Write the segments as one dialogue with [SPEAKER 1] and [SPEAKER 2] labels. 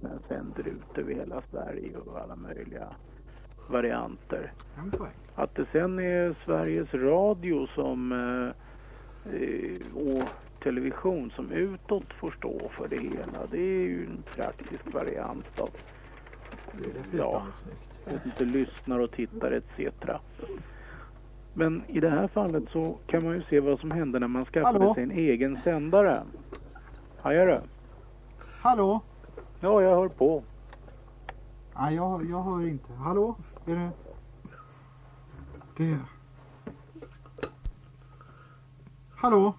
[SPEAKER 1] Den sänder ut över hela Sverige och alla möjliga varianter. Att det sen är Sveriges Radio som eh, och television som utåt får stå för det hela. Det är ju en praktisk variant av ja, jag inte, lyssnare och tittare etc. Men i det här fallet så kan man ju se vad som hände när man skaffade
[SPEAKER 2] Hallå?
[SPEAKER 1] sig en egen sändare. Du?
[SPEAKER 2] Hallå?
[SPEAKER 1] Ja, jag hör på.
[SPEAKER 2] Nej, jag, jag hör inte. Hallå? Är det... Det... Hallå?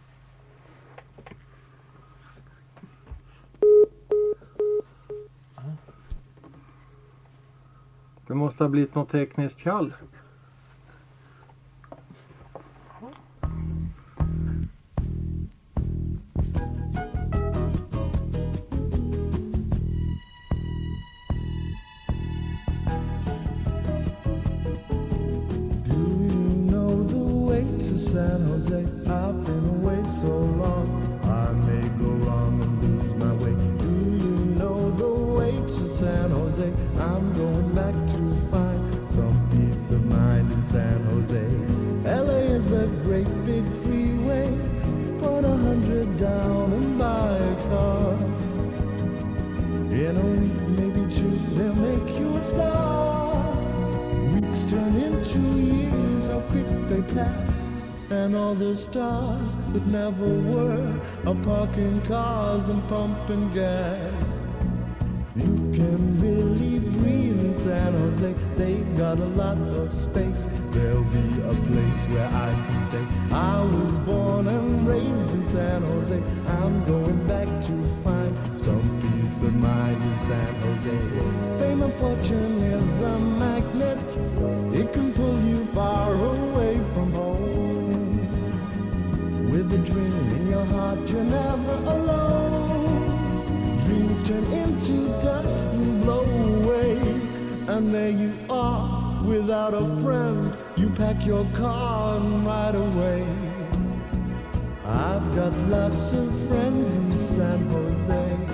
[SPEAKER 3] Det måste ha blivit något tekniskt kall.
[SPEAKER 4] San Jose? I've And all the stars that never were are parking cars and pumping gas. You can really breathe in San Jose. They've got a lot of space. There'll be a place where I can stay. I was born and raised in San Jose. I'm going back to find some peace of mind in San Jose. Fame and fortune is a magnet. Turn into dust and blow away. And there you are, without a friend. You pack your car and ride away. I've got lots of friends in San Jose.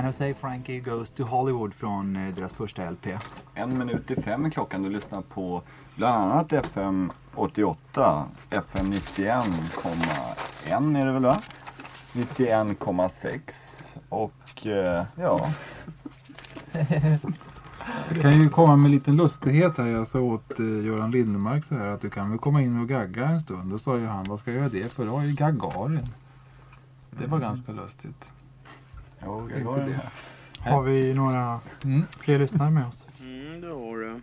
[SPEAKER 4] San Jose
[SPEAKER 5] Frankie Goes to Hollywood från eh, deras första LP.
[SPEAKER 6] En minut i fem är klockan. Du lyssnar på bland annat FM 88, FM 91,1 är det väl va? 91,6 och eh, ja,
[SPEAKER 7] Jag kan ju komma med en liten lustighet här. Jag sa åt eh, Göran Lindemark så här att du kan väl komma in och gagga en stund. Då sa ju han, vad ska jag göra det för? Jag har ju Gagarin. Det var ganska lustigt.
[SPEAKER 6] Jo, jag går
[SPEAKER 7] det.
[SPEAKER 8] Har vi några
[SPEAKER 7] Mm.
[SPEAKER 8] fler lyssnare med oss?
[SPEAKER 1] Mm, det har du.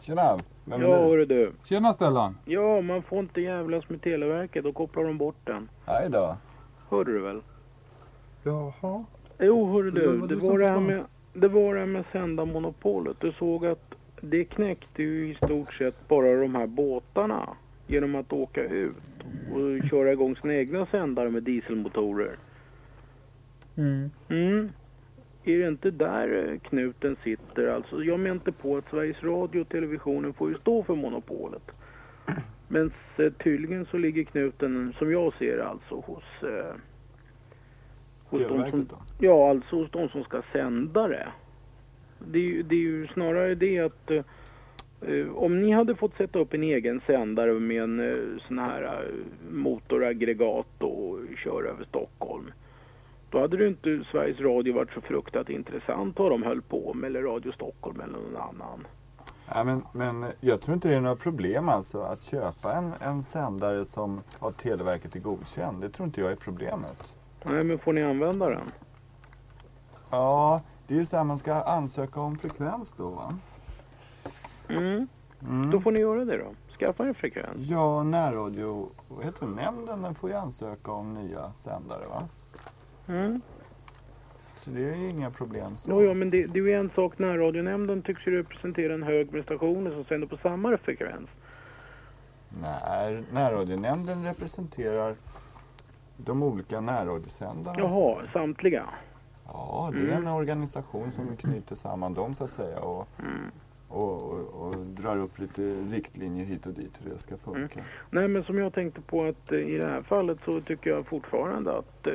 [SPEAKER 6] Tjena, vem är
[SPEAKER 1] Ja,
[SPEAKER 6] du?
[SPEAKER 1] hörru du.
[SPEAKER 7] Tjena Stellan!
[SPEAKER 1] Ja, man får inte jävlas med Televerket. Då kopplar de bort den.
[SPEAKER 6] Hej då.
[SPEAKER 1] Hörde du väl?
[SPEAKER 2] Jaha.
[SPEAKER 1] Jo, hörru du. Det
[SPEAKER 2] du
[SPEAKER 1] var det, här med, det var det här med sändarmonopolet. Du såg att det knäckte ju i stort sett bara de här båtarna genom att åka ut och köra igång sina egna sändare med dieselmotorer.
[SPEAKER 8] Mm.
[SPEAKER 1] Mm. Är det inte där eh, knuten sitter? Alltså, jag menar inte på att Sveriges Radio och televisionen får ju stå för monopolet. Men eh, tydligen så ligger knuten, som jag ser det, alltså hos... Eh, hos de som, ja, alltså hos de som ska sända det. Det är, ju- det är ju snarare det att eh, om ni hade fått sätta upp en egen sändare med en eh, sån här eh, motoraggregat och köra över Stockholm. Då hade det inte Sveriges Radio varit så fruktat intressant vad de höll på med, eller Radio Stockholm eller någon annan.
[SPEAKER 6] Nej, men, men jag tror inte det är några problem alltså att köpa en, en sändare som av Televerket är godkänd. Det tror inte jag är problemet.
[SPEAKER 1] Nej, men får ni använda den?
[SPEAKER 6] Ja, det är ju så här man ska ansöka om frekvens då va?
[SPEAKER 1] Mm.
[SPEAKER 6] Mm.
[SPEAKER 1] Då får ni göra det då. Skaffa en frekvens.
[SPEAKER 6] Ja, närradio, vad heter nämnden den får ju ansöka om nya sändare va?
[SPEAKER 1] Mm.
[SPEAKER 6] Så det är ju inga problem så.
[SPEAKER 1] Jo, ja, men det, det är ju en sak. Närradionämnden tycks ju representera en hög med stationer som sänder på samma frekvens.
[SPEAKER 6] Nej, närradionämnden representerar de olika närradiosändarna.
[SPEAKER 1] Jaha, samtliga.
[SPEAKER 6] Ja, det är en organisation som knyter samman dem så att säga och,
[SPEAKER 1] Mm.
[SPEAKER 6] och, och, och drar upp lite riktlinjer hit och dit hur det ska funka.
[SPEAKER 1] Nej, men som jag tänkte på att eh, i det här fallet så tycker jag fortfarande att eh,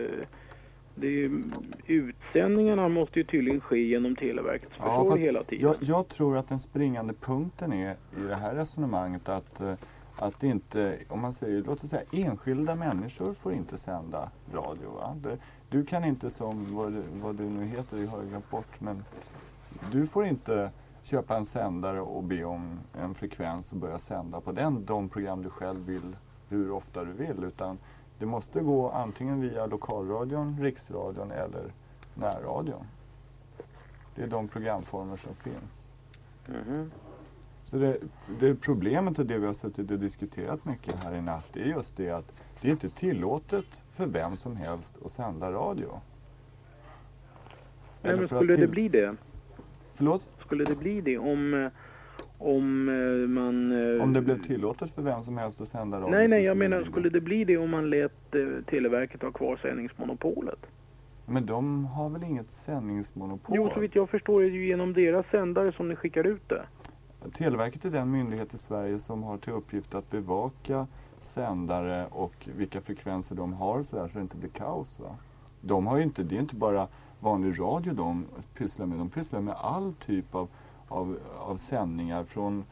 [SPEAKER 1] är, utsändningarna måste ju tydligen ske genom Televerkets försorg hela tiden.
[SPEAKER 6] Jag, jag tror att den springande punkten är i det här resonemanget att, eh, att inte, om man säger, låt oss säga enskilda människor får inte sända radio. Va? Det, du kan inte som, vad, du- vad du nu heter, jag har glömt bort, men du får inte köpa en sändare och be om en frekvens och börja sända på den, de program du själv vill, hur ofta du vill. Utan det måste gå antingen via lokalradion, riksradion eller närradion. Det är de programformer som finns.
[SPEAKER 1] Mhm.
[SPEAKER 6] Så det, det problemet och det vi har suttit och diskuterat mycket här i natt är just det att det är inte tillåtet för vem som helst att sända radio.
[SPEAKER 1] Nej, men skulle det bli det?
[SPEAKER 6] Förlåt?
[SPEAKER 1] Skulle det bli det om, eh, om eh, man... eh,
[SPEAKER 6] Om det blev tillåtet för vem som helst att sända radio
[SPEAKER 1] Nej, nej, jag menar skulle det bli det om man lät eh, Televerket ha kvar sändningsmonopolet?
[SPEAKER 6] Men de har väl inget sändningsmonopol?
[SPEAKER 1] Jo, så vitt jag förstår är det ju genom deras sändare som ni skickar ut det.
[SPEAKER 6] Televerket är den myndighet i Sverige som har till uppgift att bevaka sändare och vilka frekvenser de har så, där, så det inte blir kaos. Va? De har ju inte, det är inte bara vanlig radio de pysslar med. De pysslar med all typ av, av, av sändningar från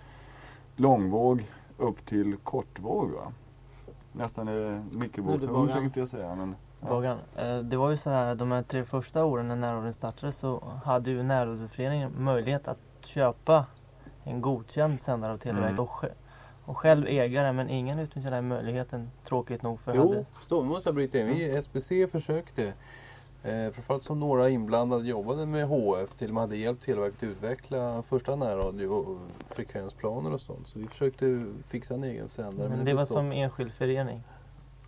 [SPEAKER 6] långvåg upp till kortvåg. Va? Nästan eh, mikrovågsugn tänkte jag säga. Men, ja.
[SPEAKER 8] Bagan, eh, det var ju så här de här tre första åren när närradion startade så hade ju närradioföreningen möjlighet att köpa en godkänd sändare av Televerket
[SPEAKER 6] Mm.
[SPEAKER 8] och, sj- och själv ägare men ingen utnyttjade den möjligheten tråkigt nog för
[SPEAKER 9] Jo,
[SPEAKER 8] hade,
[SPEAKER 9] stå, måste jag bryta in. Vi i SBC försökte. Eh, framförallt som några inblandade jobbade med HF. Till och med hade hjälpt Televerket att utveckla första närradio och frekvensplaner och sånt. Så vi försökte fixa en egen sändare.
[SPEAKER 8] men det
[SPEAKER 9] blev
[SPEAKER 8] var som enskild förening.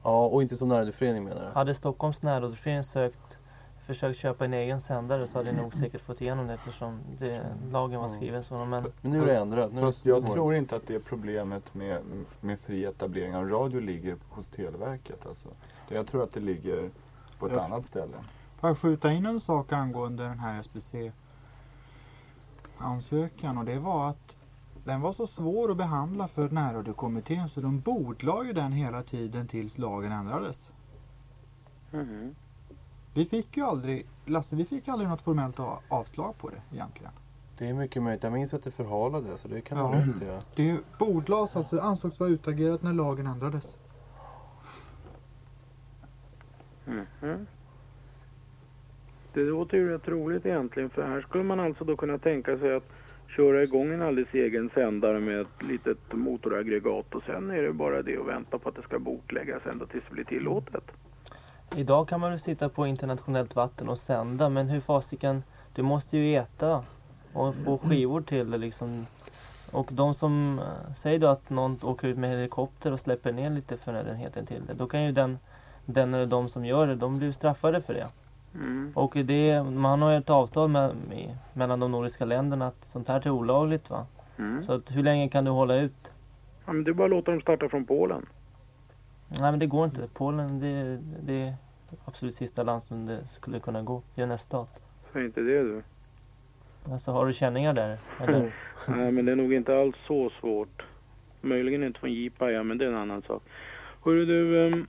[SPEAKER 9] Ja, och inte som närradioförening menar du?
[SPEAKER 8] Hade Stockholms närradioförening sökt försökt köpa en egen sändare så hade de nog säkert fått igenom det eftersom det, lagen var skriven så. Men
[SPEAKER 9] Men nu är det ändrat. Nu
[SPEAKER 6] Fast
[SPEAKER 9] det
[SPEAKER 6] jag
[SPEAKER 9] svårt.
[SPEAKER 6] tror inte att det är problemet med, med fri etablering av radio ligger hos Televerket. Alltså. Jag tror att det ligger på ett
[SPEAKER 2] Jag-
[SPEAKER 6] annat ställe.
[SPEAKER 2] Får jag skjuta in en sak angående den här SBC-ansökan och det var att den var så svår att behandla för närradiokommittén så de bordlade ju den hela tiden tills lagen ändrades.
[SPEAKER 1] Mhm.
[SPEAKER 2] Vi fick ju aldrig, Lasse, vi fick aldrig något formellt avslag på det egentligen.
[SPEAKER 9] Det är mycket möjligt. Jag minns att det förhalade så det kan
[SPEAKER 2] Ja.
[SPEAKER 9] vara rätt ja.
[SPEAKER 2] Det bordlades alltså, det ansågs vara utagerat när lagen ändrades.
[SPEAKER 1] Mhm. Det låter ju rätt roligt egentligen för här skulle man alltså då kunna tänka sig att köra igång en alldeles egen sändare med ett litet motoraggregat och sen är det bara det att vänta på att det ska bokläggas ända tills det blir tillåtet.
[SPEAKER 8] idag kan man väl sitta på internationellt vatten och sända men hur fasiken, du måste ju äta och få skivor till det liksom. Och de som, eh, säger då att någon åker ut med helikopter och släpper ner lite förnödenheter till det. Då kan ju den, den eller de som gör det, de blir straffade för det.
[SPEAKER 1] Mm.
[SPEAKER 8] Och det, man har ju ett avtal med, med, mellan de nordiska länderna att sånt här är olagligt va.
[SPEAKER 1] Mm.
[SPEAKER 8] Så att hur länge kan du hålla ut?
[SPEAKER 1] Ja, men det är bara att låta dem starta från Polen.
[SPEAKER 8] Nej men det går inte. Polen, det, det, absolut sista land som det skulle kunna gå i en öststat.
[SPEAKER 1] Säg inte det du.
[SPEAKER 8] Alltså har du känningar där? Eller?
[SPEAKER 1] Nej, men det är nog inte alls så svårt. Möjligen inte från Jipaja, men det är en annan sak. Hörru du, ehm,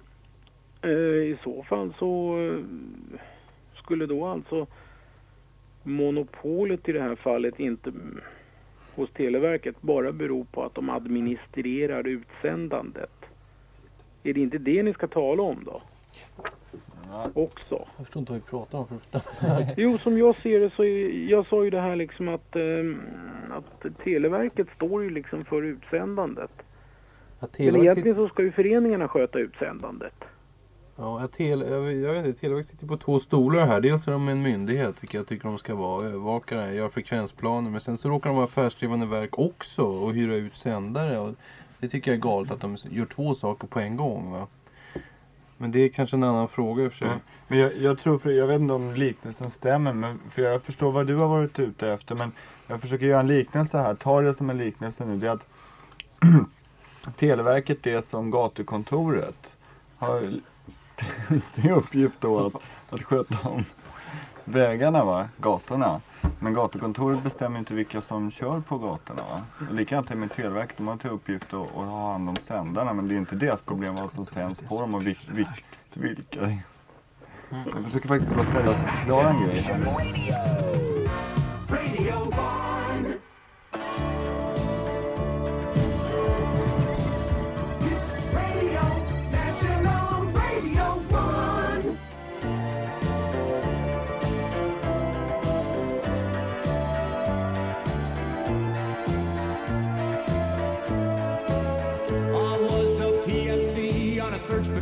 [SPEAKER 1] eh, i så fall så eh, skulle då alltså monopolet i det här fallet inte hos Televerket bara bero på att de administrerar utsändandet. Är det inte det ni ska tala om då? Också.
[SPEAKER 9] Jag förstår inte vad vi pratar om för.
[SPEAKER 1] Jo, som jag ser det så är, jag sa ju det här liksom att, ehm, att Televerket står ju liksom för utsändandet.
[SPEAKER 9] Ja,
[SPEAKER 1] Men
[SPEAKER 9] Televerket
[SPEAKER 1] egentligen så ska ju föreningarna sköta utsändandet
[SPEAKER 9] ja, tele, jag, vet- jag vet inte, Televerket sitter på två stolar här. Dels är de en myndighet, vilket jag tycker de ska vara. Övervakare, gör frekvensplaner. Men sen så råkar de vara affärsdrivande verk också och hyra ut sändare. Och det tycker jag är galet att de gör två saker på en gång. Va? Men det är kanske en annan fråga i och för sig.
[SPEAKER 6] Ja. Men jag, jag tror, för, jag vet inte om liknelsen stämmer, men, för jag förstår vad du har varit ute efter. Men jag försöker göra en liknelse här. Ta det som en liknelse nu. Det är att Televerket är som gatukontoret. Har till uppgift då att, att sköta om vägarna, va? gatorna. Men gatukontoret bestämmer inte vilka som kör på gatorna. Va? Och likadant är det med Televerket. De har till uppgift att, att ha hand om sändarna. Men det är inte deras problem vad som sänds på dem och vil, vil, vilka. Jag försöker faktiskt vara seriös och förklara en grej.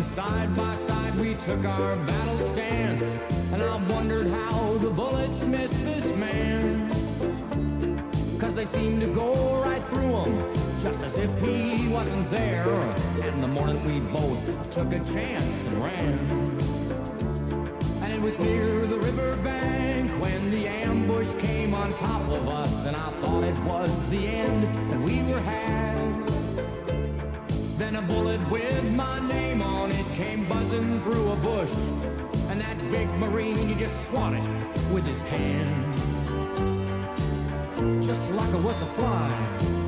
[SPEAKER 10] And side by side we took our battle stance. And I wondered how the bullets missed this man. Cause they seemed to go right through him, just as if he wasn't there. And the morning we both took a chance and ran. And it was near the riverbank when the ambush came on top of us. And I thought it was the end, and we were had. Then a bullet with my name on it came buzzing through a bush. And that big marine, he just swatted with his hand just like a fly.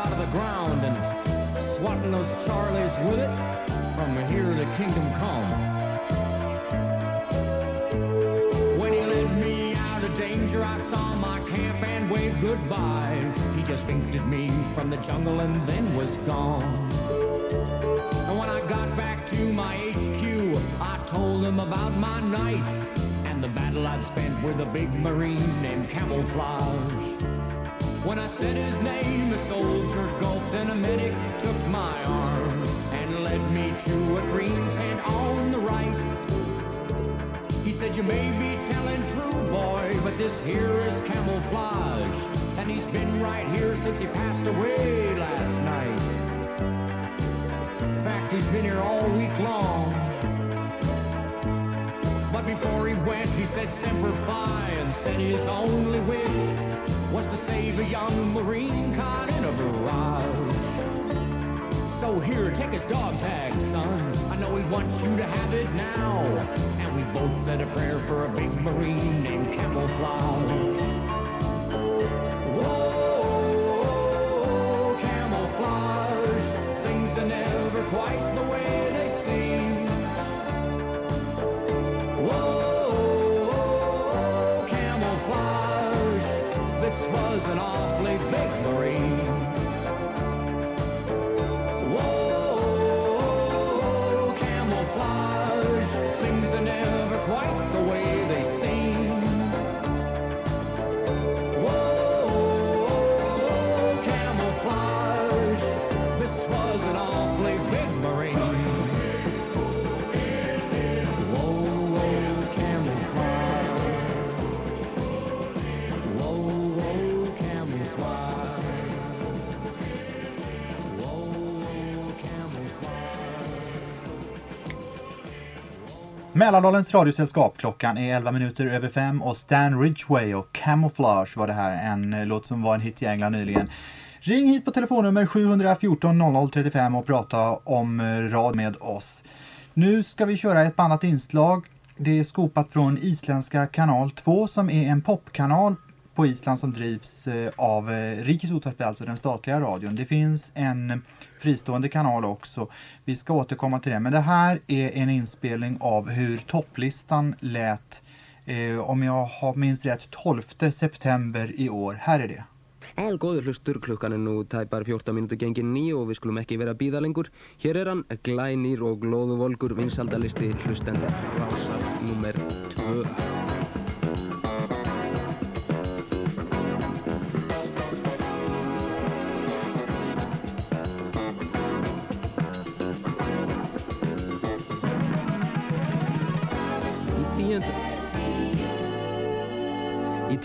[SPEAKER 10] Out of the ground and swatting those Charlies with it from here to kingdom come. When he led me out of danger, I saw my camp and waved goodbye. He just winked at me from the jungle and then was gone. And when I got back to my HQ, I told him about my night and the battle I'd spent with a big marine named Camouflage. When I said his name, a soldier gulped and a medic took my arm and led me to a green tent on the right. He said, you may be telling true, boy, but this here is camouflage. And he's been right here since he passed away last night. In fact, he's been here all week long. But before he went, he said Semper Fi and said his only wish was to save a young Marine caught in a barrage. So here, take his dog tag, son. I know he wants you to have it now. And we both said a prayer for a big Marine named Camouflage.
[SPEAKER 2] Mälardalens radiosällskap. Klockan är 11 minuter över 5 och Stan Ridgway och Camouflage var det här. En eh, låt som var en hit i England nyligen. Ring hit på telefonnummer 714 0035 och prata om eh, rad med oss. Nu ska vi köra ett annat inslag. Det är skopat från isländska kanal 2 som är en popkanal på Island som drivs eh, av Rikis alltså den statliga radion. Det finns en fristående kanal också. Vi ska återkomma till det. Men det här är en inspelning av hur topplistan lät, eh, om jag har minst rätt, 12 september i år. Här är det.
[SPEAKER 11] En Góður hlustur, klukkan er nú tæpar 14 mínútur gengin nýju og við skulum ekki vera að býða lengur. Hér er hann, glænýr og glóðuvolgur vinsaldalisti hlustenda rásar nummer 2.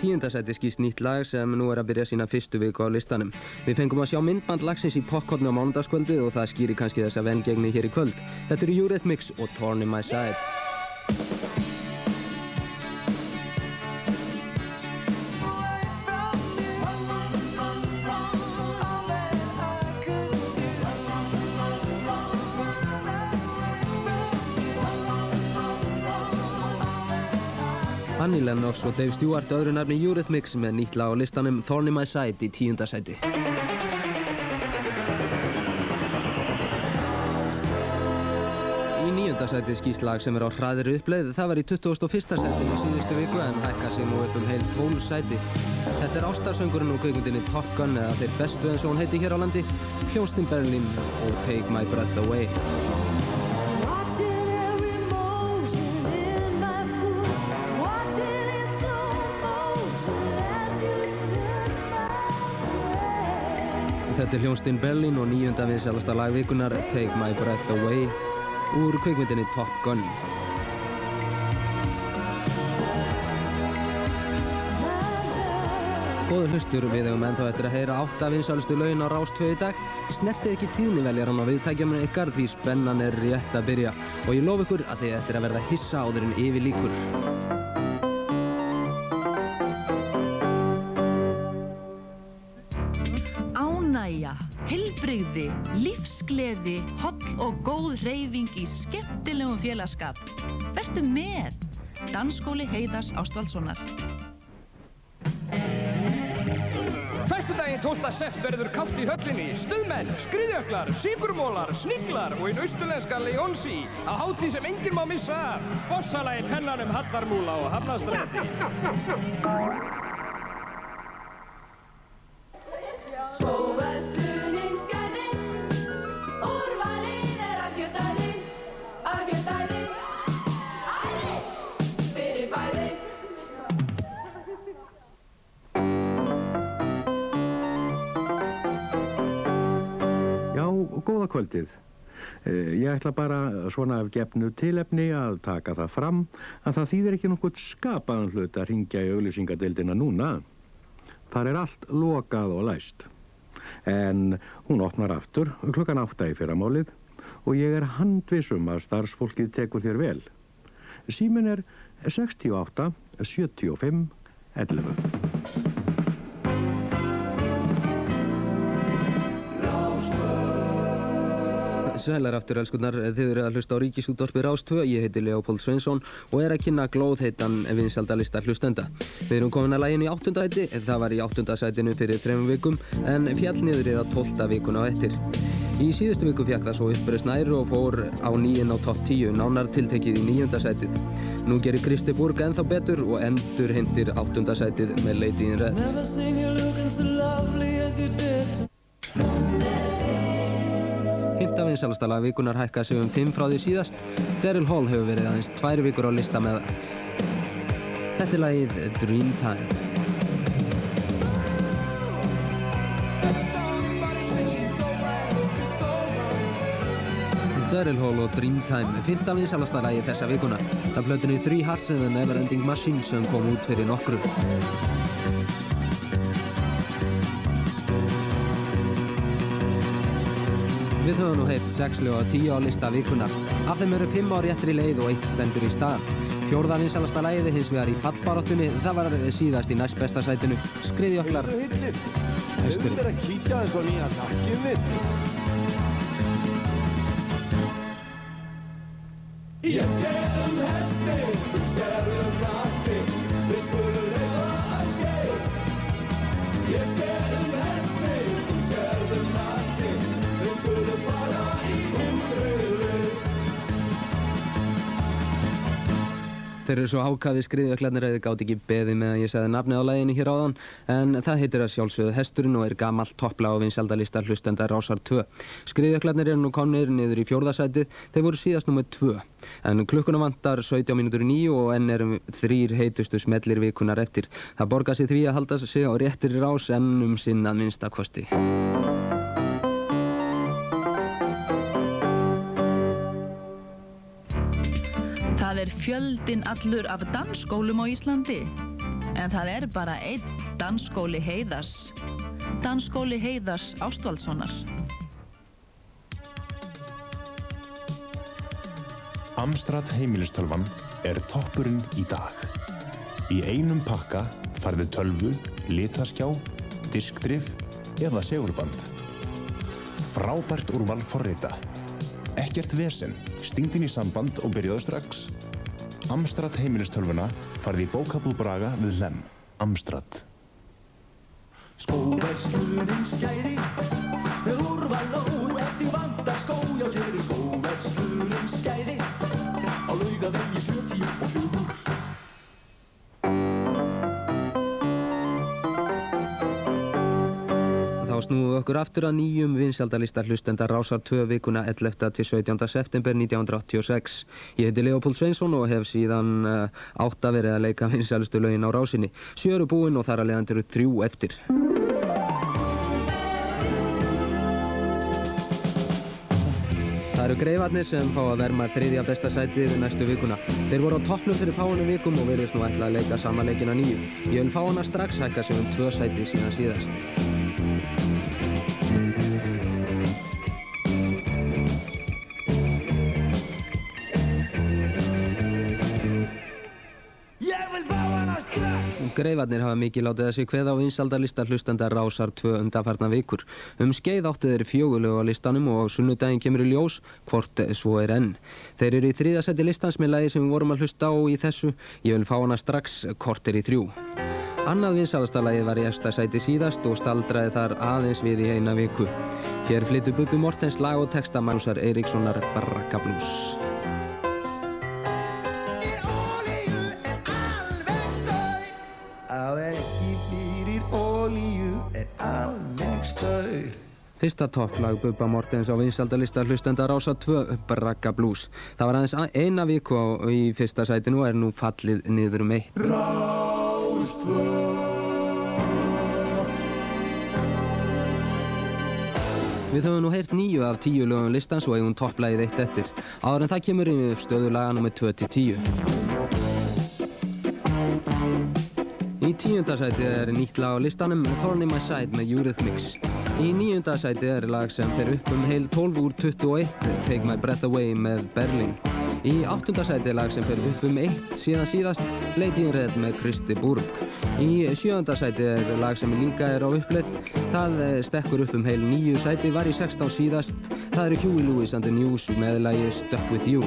[SPEAKER 11] tíundasæti skýst nýtt lag sem nú er að byrja sína fyrstu viku á listanum. Við fengum að sjá myndband lagsins í popkornu á mánudagskvöldu og það skýri kannski þessa vengegni hér í kvöld. Þetta eru Eurythmics og Torn in My Side. Annie Lennox og Dave Stewart öðru nafni Eurythmics með nýtt lag á listanum Thorn in My Side í tíundasæti. Í níundasæti skýst lag sem er á hraðir uppleið. Það var í 21. sæti í síðustu viku en hækka sig nú upp um heil 12 sæti. Þetta er ástarsöngurinn úr kveikmyndinni Top Gun eða þeir bestu eins og hún heiti hér á landi. Hljónstinn Berlin og Take My Breath Away. Þetta er hljónstinn Berlin og nýjunda viðsælasta lagvikunar Take My Breath Away úr kveikmyndinni Top Gun. Góður hlustur, við hefum ennþá eftir að heyra átta vinsælustu laun á Rás 2 í dag. Snertið ekki tíðniveljaran á viðtækjuminu ykkar því spennan er rétt að byrja og ég lof ykkur að þið eftir að verða hissa áður en yfir líkur.
[SPEAKER 12] Lífsgleði, holl og góð hreyfing í skemmtilegum félagskap. Vertu með! Dansskóli Heiðars Ástvaldssonar.
[SPEAKER 13] Föstudaginn 12. sept verður kátt í höllinni, stuðmenn, skriðjöklar, síkurmólar, sniglar og einn austurlenska Leonsi á hátíð sem enginn má missa af. Bossalagi pennanum Hallarmúla og Hafnastræti.
[SPEAKER 14] Góða kvöldið. Eh, Ég ætla bara svona af gefnu tilefni að taka það fram að það þýðir ekki nokkuð skapaðan hlut að ringja í auglýsingadeildina núna. Þar er allt lokað og læst. En hún opnar aftur klukkan átta í fyrramálið og ég er handvissum að starfsfólkið tekur þér vel. Símin er 68 75 11.
[SPEAKER 11] Sælar aftur elskunnar, þið eru að hlusta á Ríkisútvarpi Rástvö, ég heiti Leopold Sveinsson og er að kynna glóðheitan vinsaldalistar hlustenda. Við erum komin að lægin í áttundæti, það var í áttundasætinu fyrir þrejum vikum en fjall niður það tólta vikuna á eftir. Í síðustu viku fjall það svo uppbröðs nær og fór á nýjinn á topp 10, nánar tiltekið í níundasætið. Nú gerir Kristi Burg ennþá betur og endur hindir áttundasætið með Lady in Hinta vinsalasta lag vikunar hækkaði sig um 5 frá því síðast. Daryl Hall hefur verið aðeins tvær vikur á lista með Þetta er lagið Dreamtime. Daryl Hall og Dreamtime, 15 vinsalasta lagi þessa vikuna. Það blötunni Three Hearts and the Neverending Machine sem kom út fyrir nokkru. Við höfum nú heyrt 6 lög og 10 á lista vikunar. Af þeim eru 5 á réttri leið og 1 stendur í stað. Fjórða vinsalasta er hins vegar í pallbaráttunni. Það var síðast í næst besta sætinu. Skriðjöklar.
[SPEAKER 15] Hefur verið að kíkja eins og nýja takkið mitt?
[SPEAKER 4] Ég sé um hesti,
[SPEAKER 11] Þeir eru svo ákafið skriðjöklarnir að þið gátt ekki beðið með að ég segði nafnið á læginu hér áðan en það heitir að sjálfsögðu Hesturinn og er gamalt toppla á vinsaldalista hlustenda Rásar 2. Skriðjöklarnir eru nú komnir niður í fjórðasætið, þeir voru síðast nummið 2 en klukkuna vantar 17 mínútur í nýju og enn erum þrýr heitustu smellir vikunar eftir. Það borgar sig því að halda sig á réttir rás ennum sinn að minnsta
[SPEAKER 12] er fjöldin allur af dansskólum á Íslandi. En það er bara einn dansskóli heiðars. Dansskóli heiðars Ástvaldssonar.
[SPEAKER 16] Amstrad heimilistölvan er toppurinn í dag. Í einum pakka farðu tölvu, litaskjá, diskdrif eða segurband. Frábært úrval forrita. Ekkert vesen, stingd inn í samband og byrjaðu strax. Amstrad heimilistölvuna farði í bókabúð Braga við Lem. Amstrad.
[SPEAKER 4] Skóverslunin skæri, með úrval og eftir vandar skó, já hér er skóverslunin skæri, á laugavegi 74.
[SPEAKER 11] Við okkur aftur að nýjum vinsaldalista hlustenda Rásar 2 vikuna 11. til 17. september 1986. Ég heiti Leopold Sveinsson og hef síðan uh, átt að verið að leika vinsalustu lögin á rásinni. Sjö eru búin og þar að leiðan eru þrjú eftir. Það eru greifarnir sem fá að verma þriðja besta sætið næstu vikuna. Þeir voru á toppnum fyrir fáunum vikum og verðist nú ætla að leika sama leikina nýju. Ég vil fá hana strax hækka sig um tvö sæti síðan síðast. Greifarnir hafa mikið látið að sig kveða á vinsaldalista hlustenda Rásar 2 undanfarna vikur. Um skeið áttu þeir fjögulegu á listanum og á sunnudaginn kemur í ljós hvort svo er enn. Þeir eru í þriðasæti listans með lagi sem við vorum að hlusta á í þessu. Ég vil fá hana strax hvort er í þrjú. Annað vinsalasta lagið var í efsta sæti síðast og staldraði þar aðeins við í eina viku. Hér flyttu Bubi Mortens lag og texta Magnúsar Eiríkssonar Baraka Blues.
[SPEAKER 4] Að ekki fyrir olíu er alveg staur.
[SPEAKER 11] Fyrsta topplag Bubba Mortens á vinsaldalista hlustenda Rása 2 Bragga Blues. Það var aðeins eina viku á, í fyrsta sætinu og er nú fallið niður um eitt. Við höfum nú heyrt nýju af tíu lögum listans og eigum topplægið eitt eftir. Áður en það kemur í stöðulaga nr. 2-10. Í tíundasæti er nýtt lag á listanum Thorn in My Side með Eurythmics. Í níundasæti er lag sem fer upp um heil 12 úr 21, Take My Breath Away með Berling. Í áttundasæti er lag sem fer upp um eitt síðan síðast, Lady in Red með Kristi Burg. Í sjöundasæti er lag sem líka er á uppleitt, það stekkur upp um heil nýju sæti, var í 16 síðast, það eru Huey Lewis and the News með lagi Stuck With You.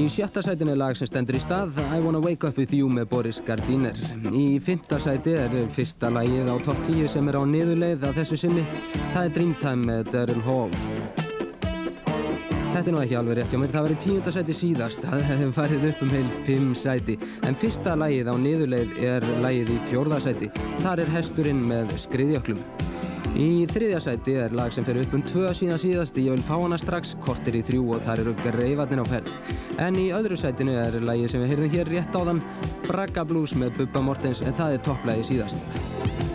[SPEAKER 11] Í sjötta sætinu er lag sem stendur í stað I Wanna Wake Up With You með Boris Gardiner. Í fymta sæti er fyrsta lagið á topp 10 sem er á niðurleið að þessu sinni. Það er Dreamtime með Daryl Hall. Þetta er nú ekki alveg rétt hjá mér, það var í tíunda sæti síðast, það hefur farið upp um heil fimm sæti. En fyrsta lagið á niðurleið er lagið í fjórða sæti. Þar er hesturinn með skriðjöklum. Í þriðja sæti er lag sem fer upp um tvö síðan síðast, ég vil fá hana strax, kortir í þrjú og þar eru greifarnir á ferð. En í öðru sætinu er lagið sem við heyrðum hér rétt áðan, Bragga Blues með Bubba Mortens, en það er topplagið síðast.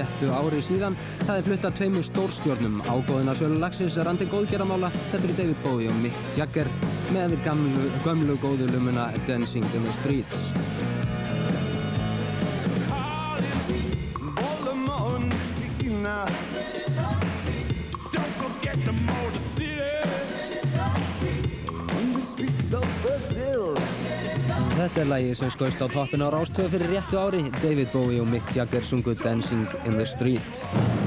[SPEAKER 11] Réttu ári síðan. Það er fluttað tveimur stórstjórnum. Ágóðina Sölu Laxins er Randi Góðgerðamála. Þetta eru David Bowie og Mick Jagger með gamlu, gömlu góðu lumuna Dancing in the Streets. Þetta er lagið sem skoist á toppin á Rástöðu fyrir réttu ári. David Bowie og Mick Jagger sungu Dancing in the Street.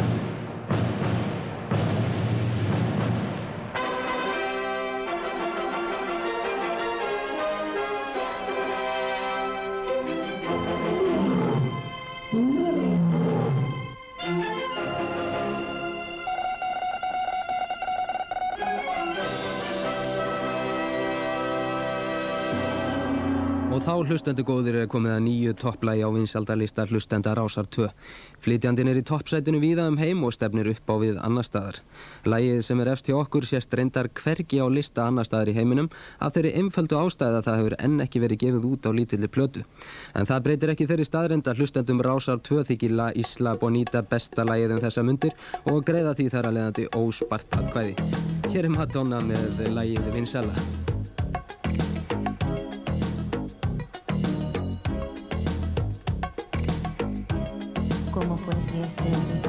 [SPEAKER 11] Og þá hlustendur góðir er komið að nýju topplægi á vinsaldalista hlustenda Rásar 2. Flytjandinn er í toppsætinu víða um heim og stefnir upp á við annar staðar. Lægið sem er efst hjá okkur sést reyndar hvergi á lista annar staðar í heiminum af þeirri einföldu ástæði að það hefur enn ekki verið gefið út á lítilli plötu. En það breytir ekki þeirri staðrend að hlustendum Rásar 2 þykir La Isla Bonita besta lægið um þessa mundir og greiða því þar að leiðandi óspart atkvæði. Hér er Madonna með lægið Vinsala.
[SPEAKER 17] Bye, Cindy.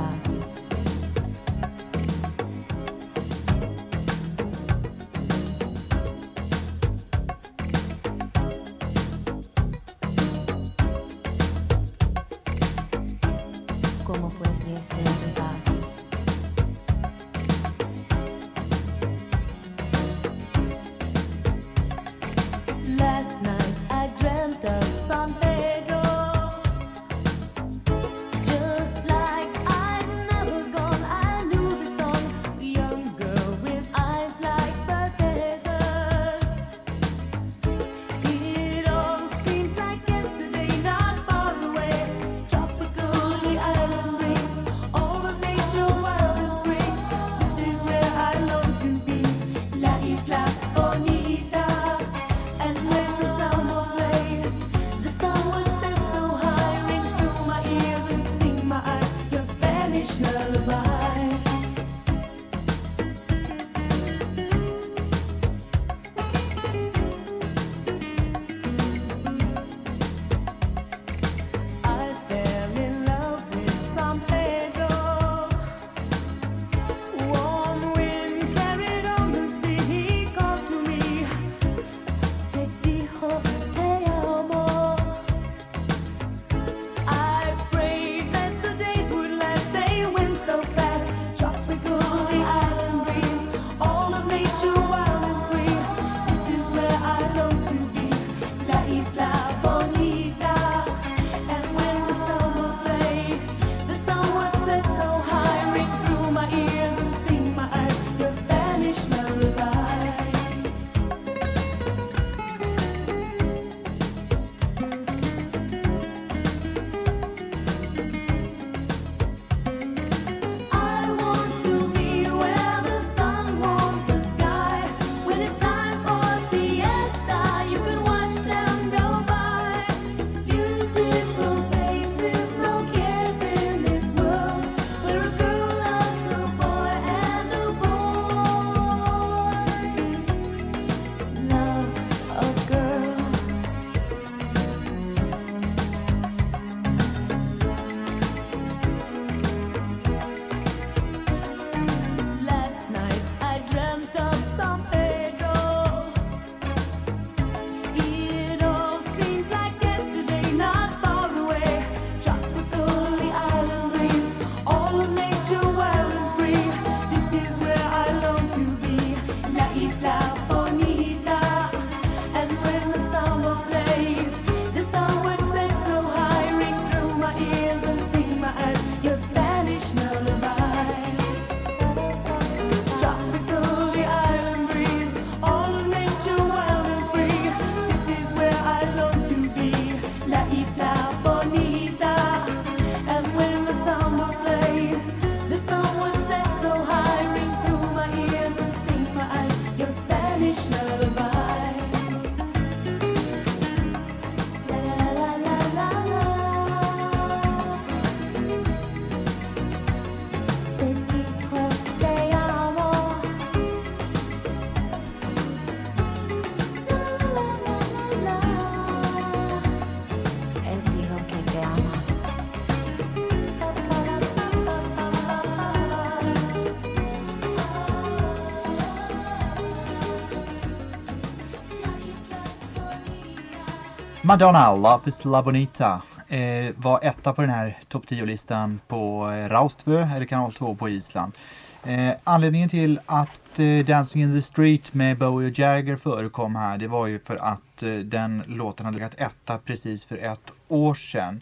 [SPEAKER 2] Madonna, Lapis La Bonita, eh, var etta på den här topp 10-listan på eh, Raustvö, eller kanal 2 på Island. Eh, anledningen till att eh, Dancing in the Street med Bowie och Jagger förekom här, det var ju för att eh, den låten hade legat etta precis för ett år sedan.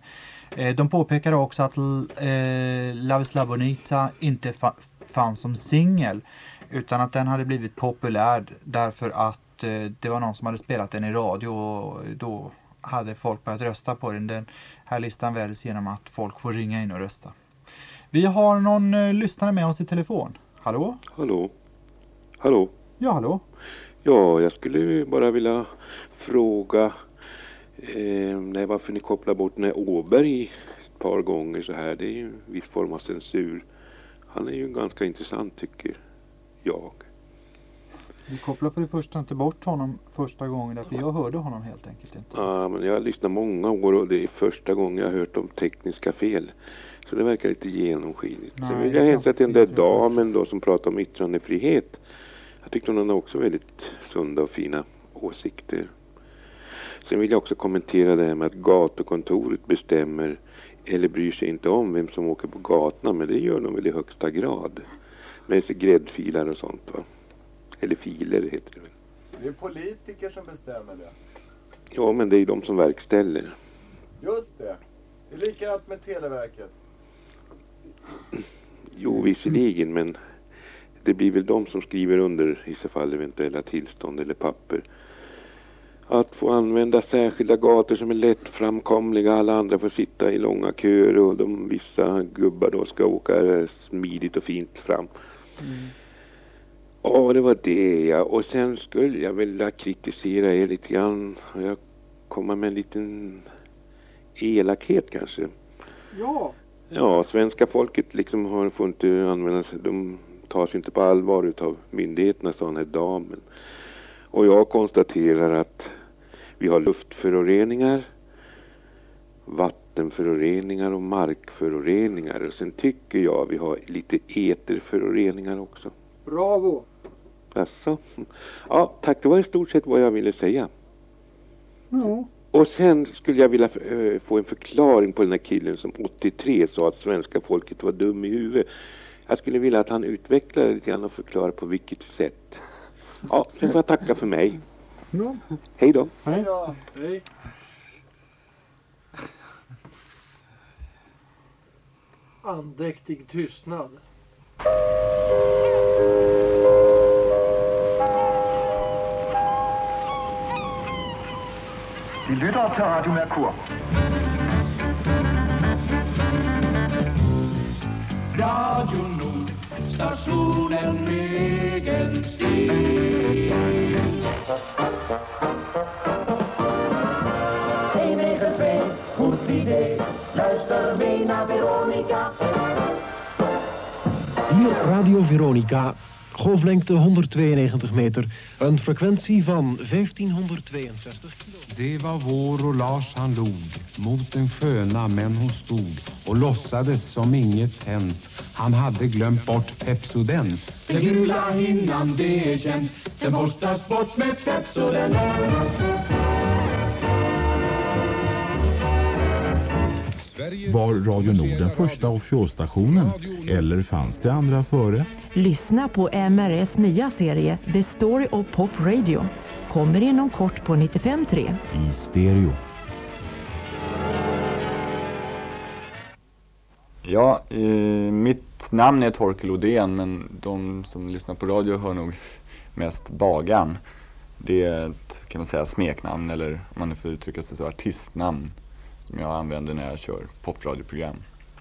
[SPEAKER 2] Eh, de påpekade också att eh, Lapis La Bonita inte fa- fanns som singel, utan att den hade blivit populär därför att eh, det var någon som hade spelat den i radio och då hade folk börjat rösta på den. Den här listan väljs genom att folk får ringa in och rösta. Vi har någon eh, lyssnare med oss i telefon. Hallå?
[SPEAKER 18] Hallå? Hallå?
[SPEAKER 2] Ja, hallå?
[SPEAKER 18] Ja, jag skulle bara vilja fråga eh, nej, varför ni kopplar bort den här Åberg ett par gånger så här. Det är ju en viss form av censur. Han är ju ganska intressant tycker jag.
[SPEAKER 2] Vi kopplar för det första inte bort honom första gången därför jag hörde honom helt enkelt inte.
[SPEAKER 18] Ja, men jag har lyssnat många år och det är första gången jag har hört om tekniska fel. Så det verkar lite genomskinligt.
[SPEAKER 2] Nej,
[SPEAKER 18] Sen vill jag hälsa till den där damen då som pratar om yttrandefrihet. Jag tyckte hon hade också väldigt sunda och fina åsikter. Sen vill jag också kommentera det här med att gatukontoret bestämmer eller bryr sig inte om vem som åker på gatorna. Men det gör de väl i högsta grad. Med sig gräddfilar och sånt va. Eller filer heter det väl.
[SPEAKER 6] Det är politiker som bestämmer det.
[SPEAKER 18] Ja men det är ju de som verkställer.
[SPEAKER 6] Just det. Det är likadant med Televerket.
[SPEAKER 18] Jo, visserligen, men det blir väl de som skriver under i så fall eventuella tillstånd eller papper. Att få använda särskilda gator som är lättframkomliga. Alla andra får sitta i långa köer och de vissa gubbar då ska åka smidigt och fint fram. Ja, det var det ja. Och sen skulle jag vilja kritisera er lite grann. Och jag kommer med en liten elakhet kanske.
[SPEAKER 3] Ja.
[SPEAKER 18] Ja, svenska folket liksom har, får inte använda sig, de tar sig inte på allvar utav myndigheterna, sa den här damen. Och jag konstaterar att vi har luftföroreningar, vattenföroreningar och markföroreningar. Och sen tycker jag vi har lite eterföroreningar också.
[SPEAKER 3] Bravo.
[SPEAKER 18] Alltså. Ja, tack. Det var i stort sett vad jag ville säga.
[SPEAKER 3] Ja.
[SPEAKER 18] Och sen skulle jag vilja eh, få en förklaring på den här killen som 83 sa att svenska folket var dum i huvudet. Jag skulle vilja att han utvecklar lite grann och förklarar på vilket sätt. Ja, sen får jag tacka för mig.
[SPEAKER 3] Ja.
[SPEAKER 18] Hej då.
[SPEAKER 3] Hej då. Hej. Andäktig tystnad.
[SPEAKER 19] Vi lytter til Radio Merkur.
[SPEAKER 10] Radio Nord, stationen med egen stil. 192, goed idee. Luister mee naar Veronica.
[SPEAKER 14] Hier Radio Veronica, golflengte 192 meter, een frequentie van 1562 kilo.
[SPEAKER 20] Det var vår och Lars han log mot den sköna men hon stod och låtsades som inget hänt. Han hade glömt bort Pepsodent.
[SPEAKER 10] Den gula hinnan, det är känt. Den borstas bort med Pepsodent.
[SPEAKER 21] Var Radio Nord den första offshore-stationen? Eller fanns det andra före?
[SPEAKER 22] Lyssna på MRS nya serie The Story of Pop Radio. Kommer inom kort på 95.3.
[SPEAKER 21] I stereo.
[SPEAKER 6] Ja, eh, mitt namn är Torkel Odén men de som lyssnar på radio hör nog mest Bagan. Det är ett, kan man säga, smeknamn eller om man nu får uttrycka sig så, artistnamn som jag använder när jag kör popradioprogram.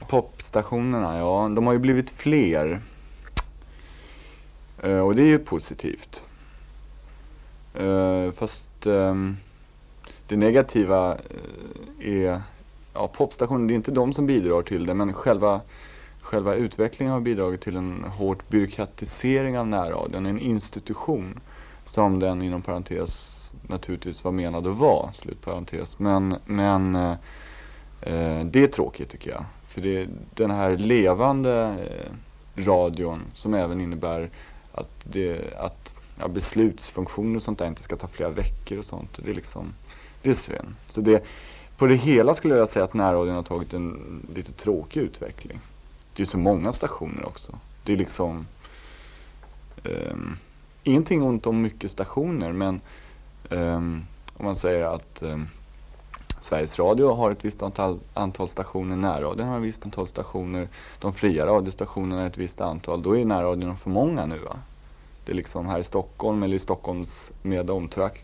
[SPEAKER 6] Popstationerna, ja, de har ju blivit fler. Eh, och det är ju positivt. Eh, fast eh, det negativa eh, är ja, popstationer, det är inte de som bidrar till det men själva, själva utvecklingen har bidragit till en hårt byråkratisering av närradion, en institution som den inom parentes naturligtvis var menad att vara, slutparentes. Men, men eh, Eh, det är tråkigt tycker jag. För det, den här levande eh, radion som även innebär att, det, att ja, beslutsfunktioner och sånt där inte ska ta flera veckor och sånt. Det är liksom Det är synd. Så det, på det hela skulle jag säga att närradion har tagit en lite tråkig utveckling. Det är så många stationer också. Det är liksom um, ingenting ont om mycket stationer men um, om man säger att um, Sveriges Radio har ett visst antal, antal stationer, närradion har ett visst antal stationer, de fria radiostationerna har ett visst antal. Då är närradion för många nu va? Det är liksom här i Stockholm eller i Stockholms med omtrakt,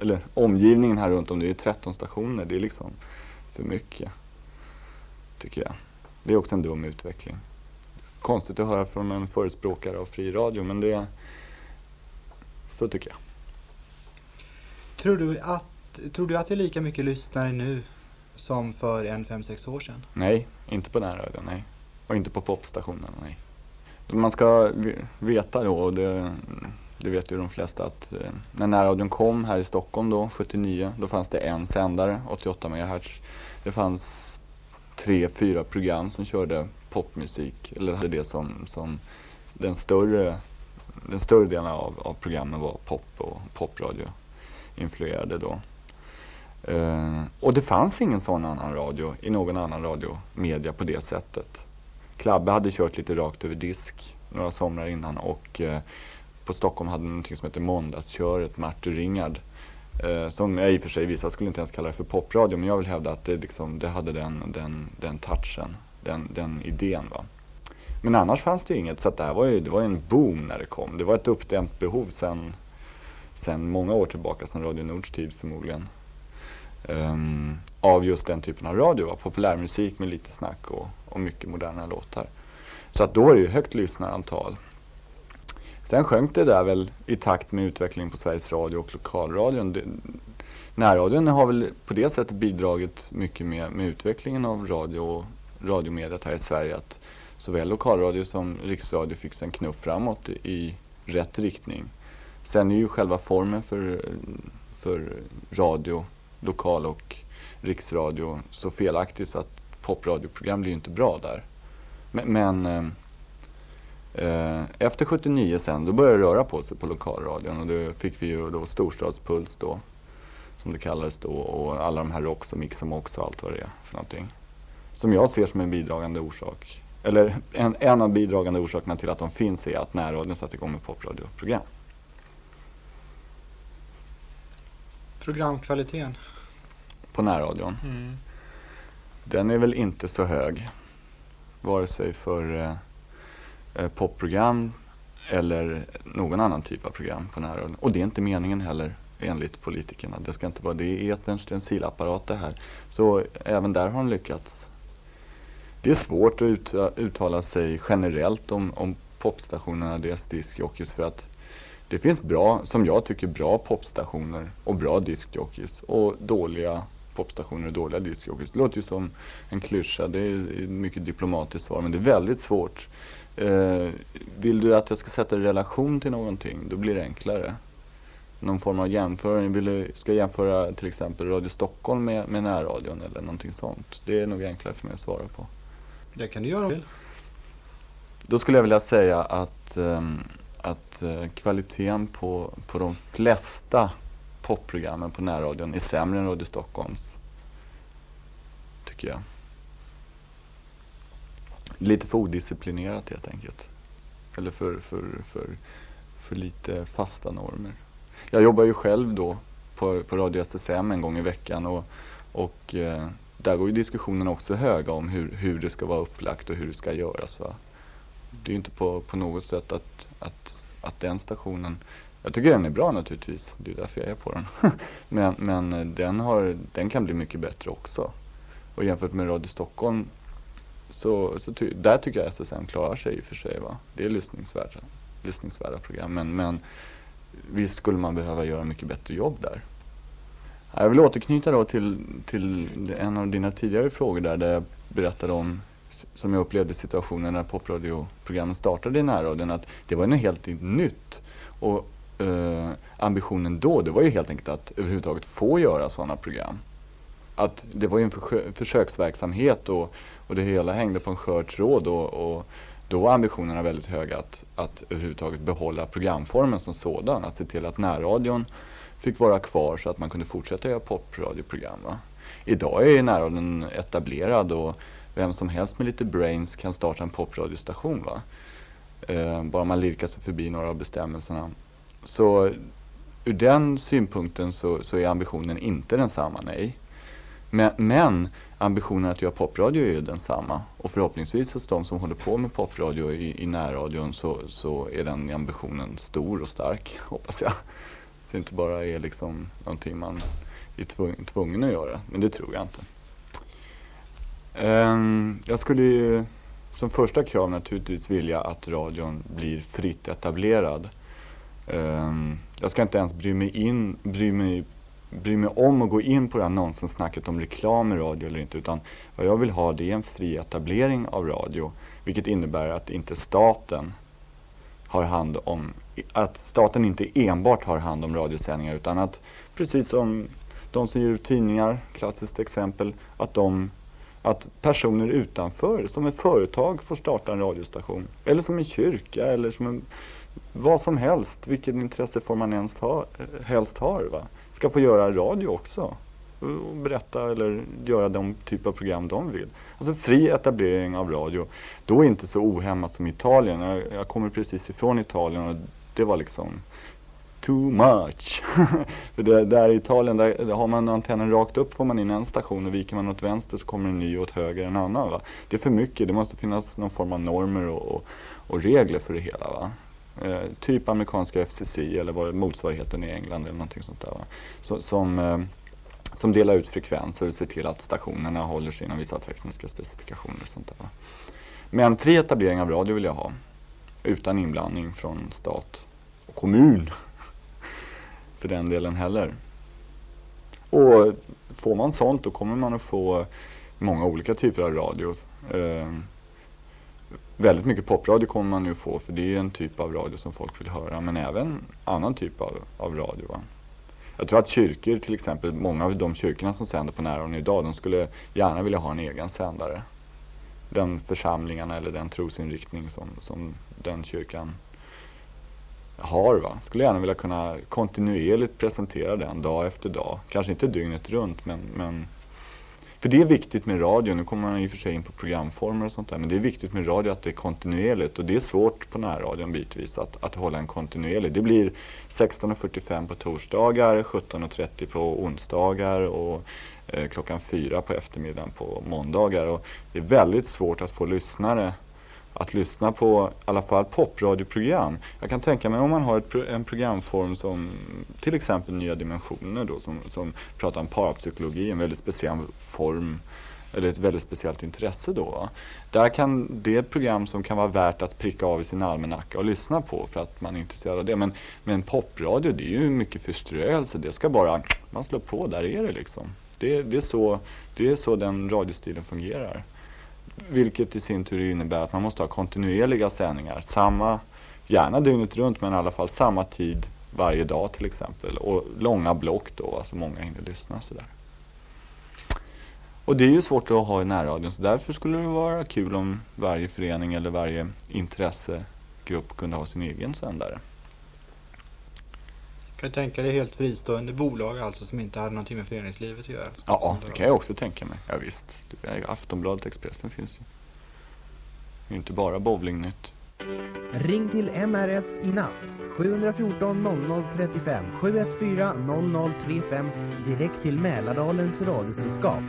[SPEAKER 6] eller omgivningen här runt om, det är 13 stationer. Det är liksom för mycket. Tycker jag. Det är också en dum utveckling. Konstigt att höra från en förespråkare av fri radio men det, så tycker jag.
[SPEAKER 2] Tror du att, tror du att det är lika mycket lyssnare nu som för en 5-6 år sedan?
[SPEAKER 6] Nej, inte på närradion, nej. Och inte på popstationerna, nej. Man ska veta då, och det, det vet ju de flesta, att eh, när närradion kom här i Stockholm då, 79, då fanns det en sändare, 88 MHz. Det fanns tre, fyra program som körde popmusik, eller hade det som, som den större, den större delen av, av programmen var pop och popradio influerade då. Eh, och det fanns ingen sån annan radio i någon annan radiomedia på det sättet. Klabbe hade kört lite rakt över disk några somrar innan och eh, på Stockholm hade de någonting som hette Måndagsköret, Martin Ringard. Eh, som jag i och för sig, vissa skulle inte ens kalla det för popradio, men jag vill hävda att det, liksom, det hade den, den, den touchen, den, den idén. Va? Men annars fanns det ju inget, så att det här var ju, det var ju en boom när det kom. Det var ett uppdämt behov sen, sen många år tillbaka, sen Radio Nords tid förmodligen um, av just den typen av radio, populärmusik med lite snack och, och mycket moderna låtar. Så att då var det ju högt lyssnarantal. Sen sjönk det där väl i takt med utvecklingen på Sveriges Radio och lokalradion. Det, närradion har väl på det sättet bidragit mycket med, med utvecklingen av radio och radiomediet här i Sverige. Att såväl lokalradio som riksradio fick sig en knuff framåt i, i rätt riktning. Sen är ju själva formen för, för radio, lokal och riksradio så felaktigt så att popradioprogram blir ju inte bra där. Men, men eh, Eh, efter 79 sen, då började det röra på sig på lokalradion och då fick vi ju då Storstadspuls då, som det kallades då, och alla de här Rox och Mix och Mox och allt vad det är för någonting. Som jag ser som en bidragande orsak, eller en, en av bidragande orsakerna till att de finns är att närradion satte igång med popradioprogram.
[SPEAKER 2] Programkvaliteten?
[SPEAKER 6] På närradion.
[SPEAKER 2] Mm.
[SPEAKER 6] Den är väl inte så hög. Vare sig för eh, eh, popprogram eller någon annan typ av program på närradion. Och det är inte meningen heller enligt politikerna. Det ska inte vara, det är eterns stencilapparat det här. Så även där har de lyckats. Det är svårt att ut, uttala sig generellt om, om popstationerna deras diskjockeys för att det finns bra, som jag tycker, bra popstationer och bra diskjockeys och dåliga popstationer och dåliga diskjockeys. Det låter ju som en klyscha, det är mycket diplomatiskt svar men det är väldigt svårt. Eh, vill du att jag ska sätta relation till någonting, då blir det enklare. Någon form av jämförelse. Vill du, ska jag jämföra till exempel Radio Stockholm med, med närradion eller någonting sånt? Det är nog enklare för mig att svara på.
[SPEAKER 2] Det kan du göra om du vill.
[SPEAKER 6] Då skulle jag vilja säga att, ehm, att eh, kvaliteten på, på de flesta popprogrammen på närradion är sämre än Radio Stockholms. Tycker jag. Lite för odisciplinerat helt enkelt. Eller för, för, för, för lite fasta normer. Jag jobbar ju själv då på, på Radio SSM en gång i veckan och, och eh, där går ju diskussionen också höga om hur, hur det ska vara upplagt och hur det ska göras. Va? Det är ju inte på, på något sätt att, att, att den stationen jag tycker den är bra naturligtvis, det är därför jag är på den. men men den, har, den kan bli mycket bättre också. Och jämfört med Radio Stockholm så, så ty, där tycker jag SSM klarar sig i och för sig. Va? Det är lyssningsvärda, lyssningsvärda program. Men, men visst skulle man behöva göra mycket bättre jobb där. Jag vill återknyta då till, till en av dina tidigare frågor där, där jag berättade om som jag upplevde situationen när popradioprogrammen startade i närradion, att det var något helt nytt. Och eh, ambitionen då, det var ju helt enkelt att överhuvudtaget få göra sådana program. Att det var ju en försö försöksverksamhet och, och det hela hängde på en skör tråd och, och då var ambitionerna väldigt höga att, att överhuvudtaget behålla programformen som sådan. Att se till att närradion fick vara kvar så att man kunde fortsätta göra popradioprogram. Va? Idag är ju närradion etablerad och vem som helst med lite brains kan starta en popradiostation. Va? Eh, bara man lirkar sig förbi några av bestämmelserna. Så ur den synpunkten så, så är ambitionen inte densamma, nej. Men, men ambitionen att göra popradio är ju densamma. Och förhoppningsvis hos de som håller på med popradio i, i närradion så, så är den ambitionen stor och stark, hoppas jag. Det inte bara är liksom någonting man är tvungen att göra, men det tror jag inte. Ehm, jag skulle ju som första krav naturligtvis vilja att radion blir fritt etablerad. Ehm, jag ska inte ens bry mig, in, bry, mig, bry mig om att gå in på det här nonsenssnacket om reklam i radio eller inte. Utan vad jag vill ha det är en fri etablering av radio. Vilket innebär att inte staten har hand om, att staten inte enbart har hand om radiosändningar utan att precis som de som ger ut tidningar, klassiskt exempel, att de att personer utanför, som ett företag, får starta en radiostation. Eller som en kyrka eller som en, vad som helst, vilket intresseform man ens ha, helst har, va? ska få göra radio också. Och berätta eller göra de typ av program de vill. Alltså fri etablering av radio. Då inte så ohämmat som Italien. Jag, jag kommer precis ifrån Italien och det var liksom too much. För det, där i Italien, där, där har man antennen rakt upp får man in en station och viker man åt vänster så kommer en ny och åt höger en annan. Va? Det är för mycket, det måste finnas någon form av normer och, och, och regler för det hela. Va? Eh, typ amerikanska FCC eller vad motsvarigheten i England eller någonting sånt där. Va? Så, som, eh, som delar ut frekvenser och ser till att stationerna håller sig inom vissa tekniska specifikationer. Och sånt där, va? Men fri etablering av radio vill jag ha. Utan inblandning från stat och kommun för den delen heller. Och får man sånt då kommer man att få många olika typer av radio. Eh, väldigt mycket popradio kommer man nu få för det är en typ av radio som folk vill höra men även annan typ av, av radio. Va? Jag tror att kyrkor till exempel, många av de kyrkorna som sänder på närradion idag de skulle gärna vilja ha en egen sändare. Den församlingarna eller den trosinriktning som, som den kyrkan har. Va? Skulle gärna vilja kunna kontinuerligt presentera den dag efter dag. Kanske inte dygnet runt men, men för det är viktigt med radio, nu kommer man i och för sig in på programformer och sånt där, men det är viktigt med radio att det är kontinuerligt och det är svårt på närradion bitvis att, att hålla en kontinuerlig. Det blir 16.45 på torsdagar, 17.30 på onsdagar och eh, klockan 4 på eftermiddagen på måndagar. Och det är väldigt svårt att få lyssnare att lyssna på i alla fall popradioprogram. Jag kan tänka mig om man har ett, en programform som till exempel Nya Dimensioner då, som, som pratar om parapsykologi, en väldigt speciell form eller ett väldigt speciellt intresse då. Va? Där kan det är ett program som kan vara värt att pricka av i sin almanacka och lyssna på för att man är intresserad av det. Men, men popradio det är ju mycket förströelse. Det ska bara, man slår på, där är det liksom. Det, det, är, så, det är så den radiostilen fungerar. Vilket i sin tur innebär att man måste ha kontinuerliga sändningar. Samma, gärna dygnet runt men i alla fall samma tid varje dag till exempel. Och långa block då, så alltså många hinner lyssna sådär. Och det är ju svårt att ha i närradion så därför skulle det vara kul om varje förening eller varje intressegrupp kunde ha sin egen sändare.
[SPEAKER 2] Kan du tänka dig helt fristående bolag alltså som inte hade någonting med föreningslivet att göra?
[SPEAKER 6] Ja, det kan jag också tänka mig. Ja, visst. Aftonbladet, Expressen finns ju. Det är inte bara bowlingnytt.
[SPEAKER 23] Ring till MRS i natt. 714 0035 714 0035 direkt till Mälardalens radiosällskap.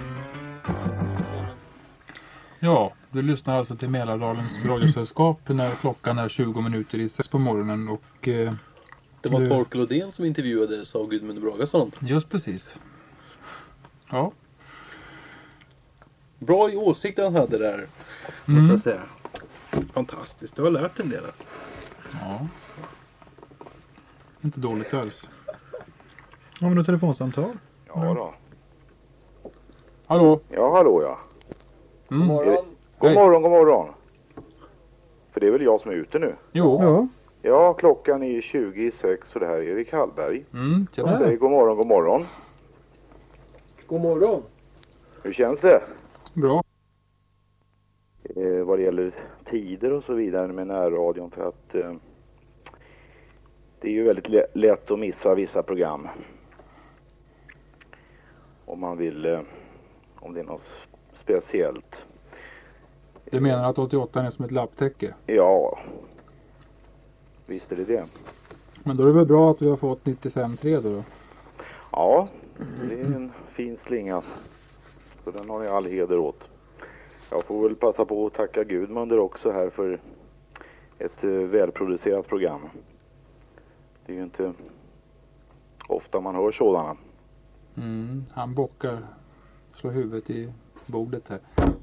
[SPEAKER 24] Ja, du lyssnar alltså till Mälardalens radiosällskap när klockan är 20 minuter i sex på morgonen och eh,
[SPEAKER 9] Det var Torkel Odén som intervjuades av Gudmund Bragason.
[SPEAKER 24] Just precis. Ja.
[SPEAKER 9] Bra åsikter han hade där, måste
[SPEAKER 24] Mm.
[SPEAKER 9] jag säga. Fantastiskt, du har lärt en del alltså.
[SPEAKER 24] Ja. Inte dåligt alls.
[SPEAKER 2] Har vi något telefonsamtal?
[SPEAKER 25] Ja då.
[SPEAKER 24] Hallå?
[SPEAKER 25] Ja, hallå ja.
[SPEAKER 24] Mm.
[SPEAKER 25] God morgon. God morgon, god morgon. För det är väl jag som är ute nu?
[SPEAKER 24] Jo.
[SPEAKER 2] Ja.
[SPEAKER 25] Ja, klockan är 20 i sex och det här är Erik Hallberg.
[SPEAKER 24] Mm,
[SPEAKER 25] Som säger god morgon, god morgon.
[SPEAKER 9] God morgon.
[SPEAKER 25] Hur känns det?
[SPEAKER 24] Bra.
[SPEAKER 25] Eh, vad det gäller tider och så vidare med närradion för att eh, det är ju väldigt lä- lätt att missa vissa program. om man vill, eh, om det är något speciellt.
[SPEAKER 24] Du menar att 88 är som ett lapptäcke?
[SPEAKER 25] Ja, visst är det det.
[SPEAKER 24] Men då är det väl bra att vi har fått 95-3 då? då?
[SPEAKER 25] Ja, det är en fin slinga. Så den har ni all heder åt. Jag får väl passa på att tacka Gudmunder också här för ett eh, välproducerat program. Det är ju inte ofta man hör sådana.
[SPEAKER 24] Mm, han bockar, slår huvudet i bordet här.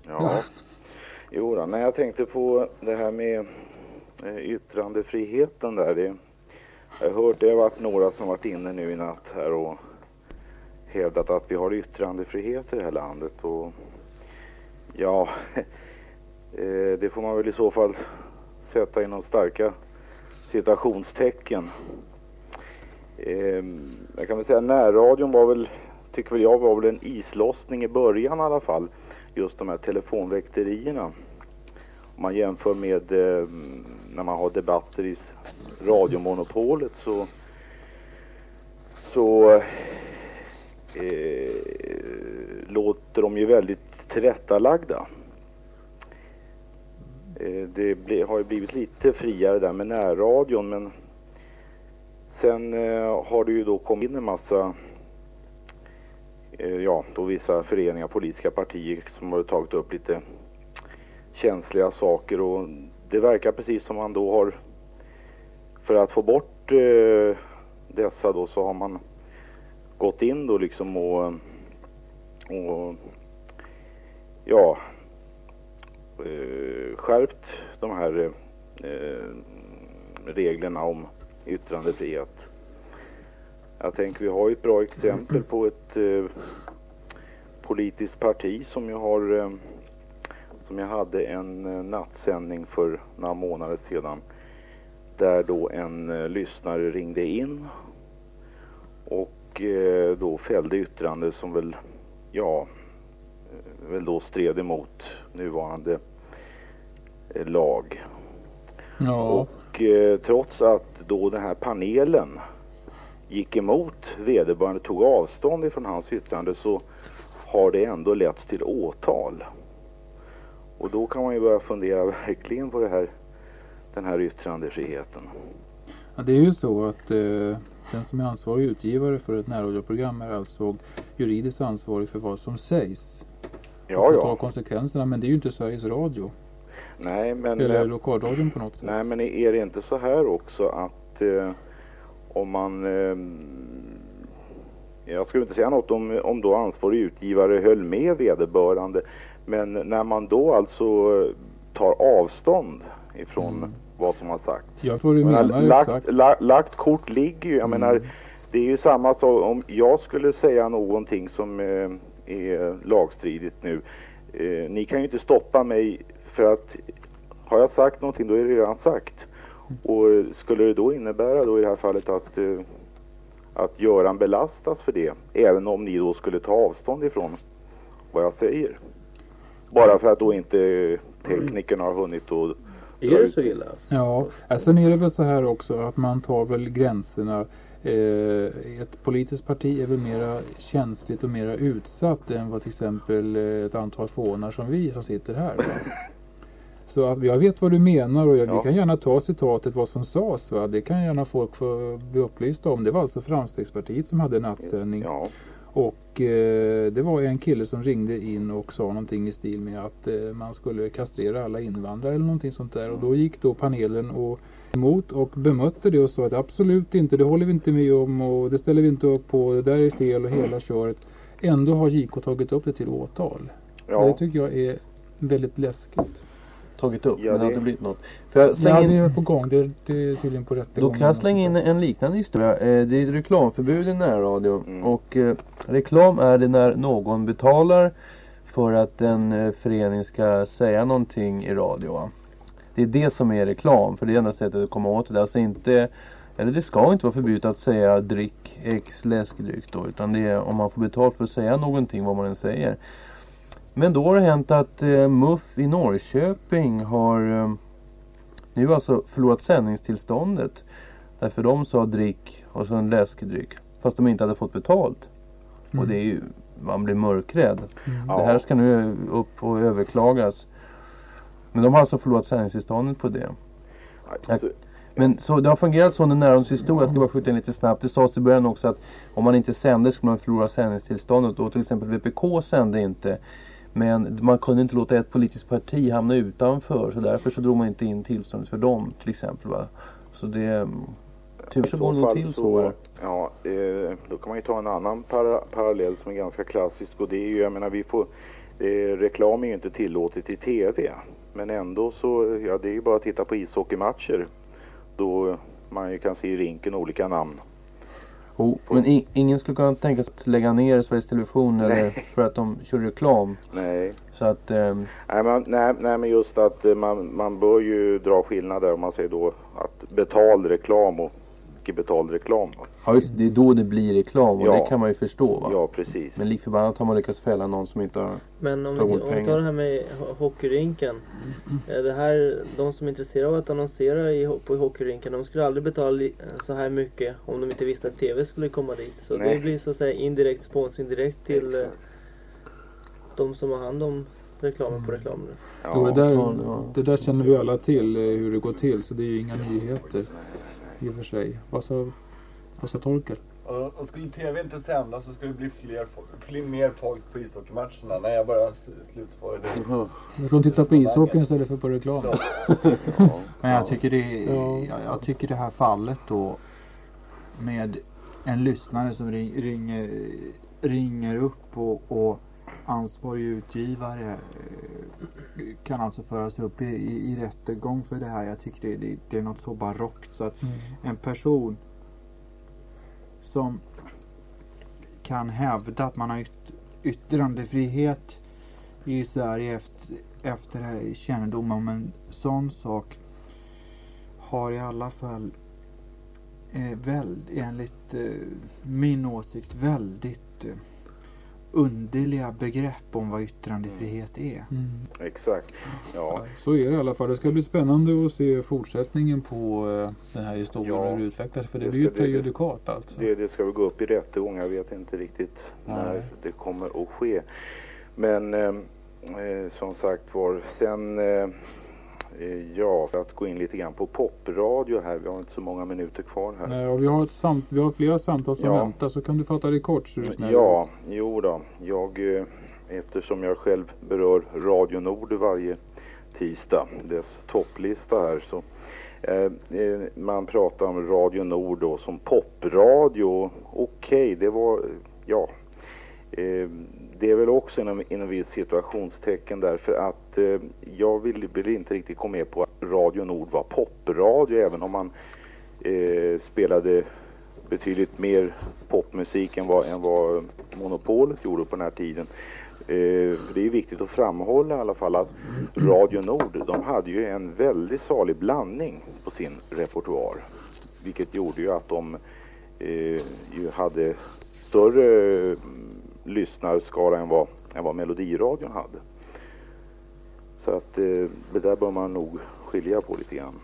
[SPEAKER 25] Ja. Jo då, nej, jag tänkte på det här med Eh, yttrandefriheten där. Det, jag har hört det har varit några som varit inne nu i natt här och hävdat att vi har yttrandefrihet i det här landet. Och ja, eh, det får man väl i så fall sätta inom starka citationstecken. Eh, jag kan väl säga närradion var väl, tycker väl jag, var väl en islossning i början i alla fall. Just de här telefonväkterierna. Om man jämför med eh, när man har debatter i radiomonopolet så så eh, låter de ju väldigt tillrättalagda. Eh, det ble, har ju blivit lite friare där med närradion men sen eh, har det ju då kommit in en massa eh, ja, då vissa föreningar, politiska partier som har tagit upp lite känsliga saker och det verkar precis som man då har för att få bort eh, dessa då så har man gått in då liksom och, och ja eh, skärpt de här eh, reglerna om yttrandefrihet. Jag tänker vi har ju ett bra exempel på ett eh, politiskt parti som ju har eh, som jag hade en eh, nattsändning för några månader sedan där då en eh, lyssnare ringde in och eh, då fällde yttrande som väl, ja, väl då stred emot nuvarande lag.
[SPEAKER 24] Ja.
[SPEAKER 25] Och trots att då den här panelen gick emot vederbörande, tog avstånd ifrån hans yttrande så har det ändå lett till åtal. Och då kan man ju börja fundera verkligen på här, den här yttrandefriheten.
[SPEAKER 24] Ja, det är ju så att eh, den som är ansvarig utgivare för ett närradioprogram är alltså juridiskt ansvarig för vad som sägs.
[SPEAKER 25] Ja,
[SPEAKER 24] och får
[SPEAKER 25] ja.
[SPEAKER 24] ta konsekvenserna. Men det är ju inte Sveriges Radio.
[SPEAKER 25] Nej, men...
[SPEAKER 24] Eller
[SPEAKER 25] eh,
[SPEAKER 24] lokalradion på något sätt.
[SPEAKER 25] Nej, men är det inte så här också att eh, om man... Eh, jag skulle inte säga något om, om då ansvarig utgivare höll med vederbörande. Men när man då alltså tar avstånd ifrån vad som har sagts.
[SPEAKER 24] Jag får du
[SPEAKER 25] menar, lagt,
[SPEAKER 24] exakt.
[SPEAKER 25] la, lagt kort ligger ju. Jag menar, det är ju samma sak om jag skulle säga någonting som eh, är lagstridigt nu. Eh, ni kan ju inte stoppa mig för att har jag sagt någonting då är det redan sagt. Och skulle det då innebära då i det här fallet att, eh, att Göran belastas för det, även om ni då skulle ta avstånd ifrån vad jag säger. Bara för att då inte teknikerna har hunnit att
[SPEAKER 9] Är det så illa?
[SPEAKER 24] Ja, äh, sen är det väl så här också att man tar väl gränserna. Eh, ett politiskt parti är väl mera känsligt och mera utsatt än vad till exempel eh, ett antal fånar som vi som sitter här. Va? Så att jag vet vad du menar och jag,
[SPEAKER 25] Ja.
[SPEAKER 24] vi kan gärna ta citatet vad som sades. Va? Det kan gärna folk få bli upplysta om. Det var alltså Framstegspartiet som hade nattsändning. Och eh, det var en kille som ringde in och sa någonting i stil med att eh, man skulle kastrera alla invandrare eller någonting sånt där. Och då gick då panelen och emot och bemötte det och sa att absolut inte, det håller vi inte med om och det ställer vi inte upp på, det där är fel och hela köret. Ändå har JK tagit upp det till åtal.
[SPEAKER 9] Ja.
[SPEAKER 24] Det tycker jag är väldigt läskigt.
[SPEAKER 9] Tagit upp,
[SPEAKER 24] Ja,
[SPEAKER 9] men det har
[SPEAKER 24] det-
[SPEAKER 9] inte blivit något. Får jag slänga
[SPEAKER 24] Ja,
[SPEAKER 9] in...
[SPEAKER 24] det är på gång. Det är, det är tydligen på
[SPEAKER 9] Då
[SPEAKER 24] rättegång.
[SPEAKER 9] kan jag slänga in en liknande historia. Eh, Det är reklamförbud i närradio.
[SPEAKER 25] Mm.
[SPEAKER 9] Och eh, reklam är det när någon betalar för att en eh, förening ska säga någonting i radio. Det är det som är reklam. För det är enda sättet att komma åt det. Alltså inte eller det ska inte vara förbjudet att säga drick X läskedryck då. Utan det är om man får betalt för att säga någonting vad man än säger. Men då har det hänt att eh, MUF i Norrköping har eh, nu alltså förlorat sändningstillståndet. Därför de sa drick och så en läskedryck. Fast de inte hade fått betalt. Och
[SPEAKER 24] Mm.
[SPEAKER 9] det är ju man blir mörkrädd.
[SPEAKER 2] Mm.
[SPEAKER 9] Det här ska nu upp och överklagas. Men de har alltså förlorat sändningstillståndet på det. Jag, men så det har fungerat så under närradions historia, jag ska bara skjuta in lite snabbt. Det sades i början också att om man inte sänder skulle man förlora sändningstillståndet. Och till exempel VPK sände inte. Men man kunde inte låta ett politiskt parti hamna utanför. Så därför så drog man inte in tillståndet för dem till exempel. Va? Så det... Tyvärr så går det nog till så. här.
[SPEAKER 25] Ja, eh, då kan man ju ta en annan para, parallell som är ganska klassisk och det är ju, jag menar vi får, eh, reklam är ju inte tillåtet i TV. Men ändå så, ja det är ju bara att titta på ishockeymatcher. Då man ju kan se i rinken olika namn.
[SPEAKER 9] Oh, men i, ingen skulle kunna tänka sig att lägga ner Sveriges Television eller för att de kör reklam.
[SPEAKER 25] Nej.
[SPEAKER 9] Så att... ehm,
[SPEAKER 25] Nej, men, nej, nej men just att eh, man, man bör ju dra skillnader om man säger då att betald reklam och icke betald reklam. va.
[SPEAKER 9] ja, just, det är då det blir reklam och
[SPEAKER 25] Ja.
[SPEAKER 9] det kan man ju förstå. Va?
[SPEAKER 25] Ja, precis.
[SPEAKER 9] Men lik förbannat har man lyckats fälla någon som inte har
[SPEAKER 26] Men om vi,
[SPEAKER 9] tagit
[SPEAKER 26] om
[SPEAKER 9] emot
[SPEAKER 26] vi tar
[SPEAKER 9] pengar.
[SPEAKER 26] det här med ho- hockeyrinken. eh, Det här, de som är intresserade av att annonsera i, på hockeyrinken, de skulle aldrig betala så här mycket om de inte visste att TV skulle komma dit. Så
[SPEAKER 25] Nej.
[SPEAKER 26] det blir så att säga indirekt sponsring direkt till eh, de som har hand om reklamen på reklamen.
[SPEAKER 24] Jo, det, där, det där känner vi alla till eh, hur det går till så det är ju inga nyheter i och för sig. Vad sa, vad sa Torkel?
[SPEAKER 6] Och, och skulle TV inte sända så skulle det bli fler, fler mer folk på ishockeymatcherna. när jag bara s- slutför det.
[SPEAKER 24] Tror de tittar på ishockeyn istället för på reklam.
[SPEAKER 2] Men jag tycker, det,
[SPEAKER 24] Ja.
[SPEAKER 2] jag, jag tycker det här fallet då med en lyssnare som ring, ringer, ringer upp och, och ansvarig utgivare eh, kan alltså föras upp i, i, i rättegång för det här. Jag tycker det, det, det är något så barockt så att
[SPEAKER 24] Mm.
[SPEAKER 2] en person som kan hävda att man har yt, yttrandefrihet i Sverige efter, efter kännedom om en sån sak har i alla fall eh, väl, enligt eh, min åsikt väldigt eh, underliga begrepp om vad yttrandefrihet är.
[SPEAKER 25] Exakt. Ja.
[SPEAKER 24] Så är det i alla fall. Det ska bli spännande att se fortsättningen på eh, den här historien
[SPEAKER 25] Ja.
[SPEAKER 24] hur det utvecklas. För det
[SPEAKER 25] Det
[SPEAKER 24] blir ju
[SPEAKER 25] bli-
[SPEAKER 24] prejudikat alltså.
[SPEAKER 25] Det, det ska väl gå upp i rättegång. Jag vet inte riktigt när
[SPEAKER 24] Nej.
[SPEAKER 25] det kommer att ske. Men eh, eh, som sagt var, sen eh, ja, för att gå in lite grann på popradio här. Vi har inte så många minuter kvar här.
[SPEAKER 24] Nej, och vi, har ett samt, vi har flera samtal som
[SPEAKER 25] Ja.
[SPEAKER 24] väntar så kan du fatta dig kort så du snäll.
[SPEAKER 25] Ja, jo då. Jag, eh, eftersom jag själv berör Radio Nord varje tisdag, dess topplista här, så eh, eh, man pratar om Radio Nord då som popradio. Okej, det var, eh, ja. Eh, det är väl också inom, inom viss situationstecken därför att eh, jag vill, vill inte riktigt gå med på att Radio Nord var popradio även om man eh, spelade betydligt mer popmusik än vad, än vad Monopolet gjorde på den här tiden. Eh, det är viktigt att framhålla i alla fall att Radio Nord, de hade ju en väldigt salig blandning på sin repertoar. Vilket gjorde ju att de eh, ju hade större mm, lyssnarskara än vad, än vad Melodiradion hade. Så att eh, det där bör man nog skilja på lite grann.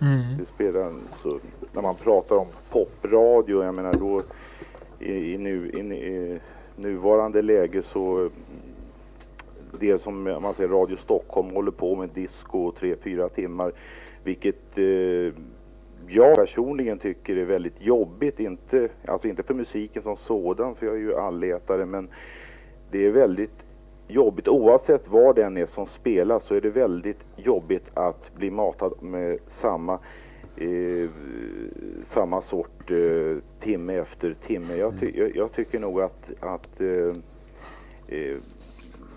[SPEAKER 24] Mm.
[SPEAKER 25] Det spelar så, när man pratar om popradio, jag menar då i, i, nu, i, i nuvarande läge så det som man säger Radio Stockholm håller på med disco tre, fyra timmar vilket eh, jag personligen tycker är väldigt jobbigt, inte, alltså inte för musiken som sådan för jag är ju allätare men det är väldigt jobbigt oavsett vad den är som spelas så är det väldigt jobbigt att bli matad med samma eh, samma sort eh, timme efter timme. Jag, ty jag, jag tycker nog att, att eh, eh,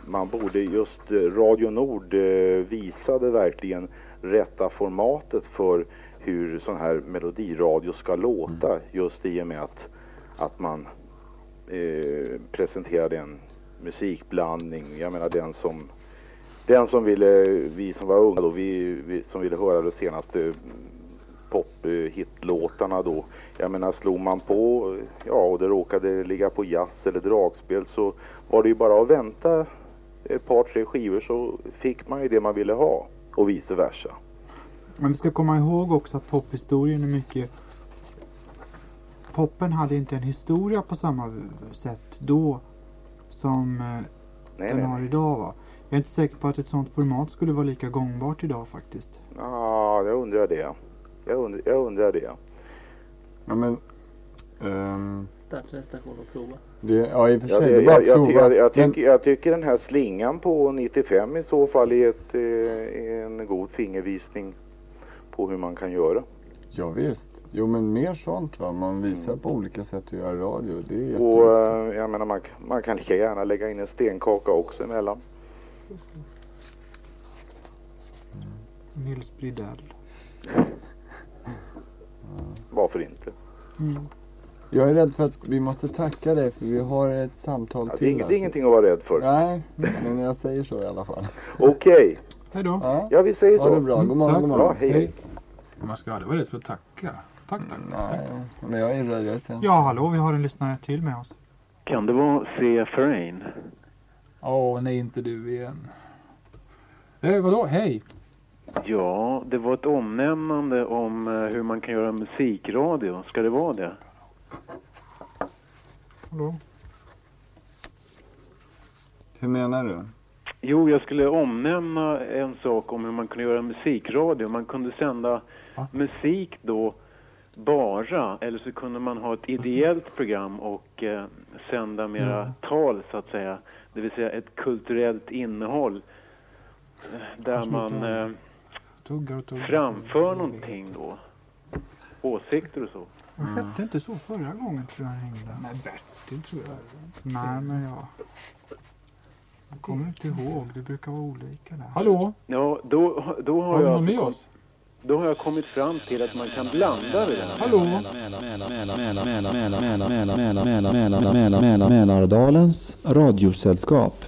[SPEAKER 25] man borde just Radio Nord eh, visade verkligen rätta formatet för hur sån här melodiradio ska låta just i och med att, att man eh, presenterade en musikblandning. Jag menar den som den som ville, vi som var unga då, vi, vi som ville höra de senaste pop-hitlåtarna då. Jag menar slog man på, ja och det råkade ligga på jazz eller dragspel så var det ju bara att vänta ett par tre skivor så fick man ju det man ville ha och vice versa.
[SPEAKER 2] Men vi ska komma ihåg också att pophistorien är mycket... Poppen hade inte en historia på samma sätt då som eh,
[SPEAKER 25] Nej,
[SPEAKER 2] den
[SPEAKER 25] nej,
[SPEAKER 2] har idag va? Jag är inte säker på att ett sånt format skulle vara lika gångbart idag faktiskt.
[SPEAKER 25] Ja, jag undrar det. Jag undrar, jag undrar det.
[SPEAKER 6] Ja, men...
[SPEAKER 26] en station och prova.
[SPEAKER 6] det, ja, i och för
[SPEAKER 25] Ja,
[SPEAKER 6] sig,
[SPEAKER 25] det,
[SPEAKER 6] det är bara
[SPEAKER 25] jag,
[SPEAKER 6] att
[SPEAKER 25] jag, jag, jag,
[SPEAKER 6] Men-
[SPEAKER 25] tycker, jag tycker den här slingan på 95 i så fall är, ett, eh, är en god fingervisning på hur man kan göra.
[SPEAKER 6] Ja, visst. Jo, men mer sånt va. Man visar på olika sätt att göra radio. Det är.
[SPEAKER 25] Och eh, jag menar man, man kan lika gärna lägga in en stenkaka också emellan.
[SPEAKER 2] Nils Bridell.
[SPEAKER 25] Varför inte?
[SPEAKER 6] Jag är rädd för att vi måste tacka dig för vi har ett samtal
[SPEAKER 25] Ja, det
[SPEAKER 6] till.
[SPEAKER 25] är inget- är ingenting att vara rädd för.
[SPEAKER 6] Nej, men jag säger så i alla fall.
[SPEAKER 25] Okej.
[SPEAKER 2] Hej då.
[SPEAKER 6] Ja,
[SPEAKER 25] Ja, vi säger så.
[SPEAKER 6] Ha det bra. God morgon,
[SPEAKER 24] Tack.
[SPEAKER 6] god morgon.
[SPEAKER 25] Ja, hej, hej.
[SPEAKER 24] Man ska aldrig vara rädd för att tacka. Tack, tack.
[SPEAKER 6] Nej, men jag är rädd.
[SPEAKER 2] Ja, hallå, vi har en lyssnare till med oss.
[SPEAKER 27] Kan det vara C. Ferrain?
[SPEAKER 24] Åh, nej inte du igen. Eh, vadå? Hej!
[SPEAKER 27] Ja, det var ett omnämnande om eh, hur man kan göra musikradio. Ska det vara det?
[SPEAKER 2] Hallå?
[SPEAKER 6] Hur menar du?
[SPEAKER 27] Jo, jag skulle omnämna en sak om hur man kunde göra musikradio. Man kunde sända musik då bara, eller så kunde man ha ett ideellt program och eh, sända mera
[SPEAKER 24] Mm.
[SPEAKER 27] tal så att säga. Det vill säga ett kulturellt innehåll eh, där man eh,
[SPEAKER 24] Tuggar och tuggar.
[SPEAKER 27] framför någonting då. Åsikter och så.
[SPEAKER 2] Det hette inte så förra gången tror jag ringde.
[SPEAKER 24] Nej, Bertil tror jag.
[SPEAKER 2] Nej, men jag... Jag kommer inte ihåg. Det brukar vara olika där.
[SPEAKER 24] Hallå?
[SPEAKER 27] Ja, då, då har
[SPEAKER 24] Har vi
[SPEAKER 27] jag...
[SPEAKER 24] någon med oss?
[SPEAKER 27] Då har jag kommit fram till att man kan blanda det där.
[SPEAKER 24] Hallå?
[SPEAKER 28] Mälardalens radiosällskap.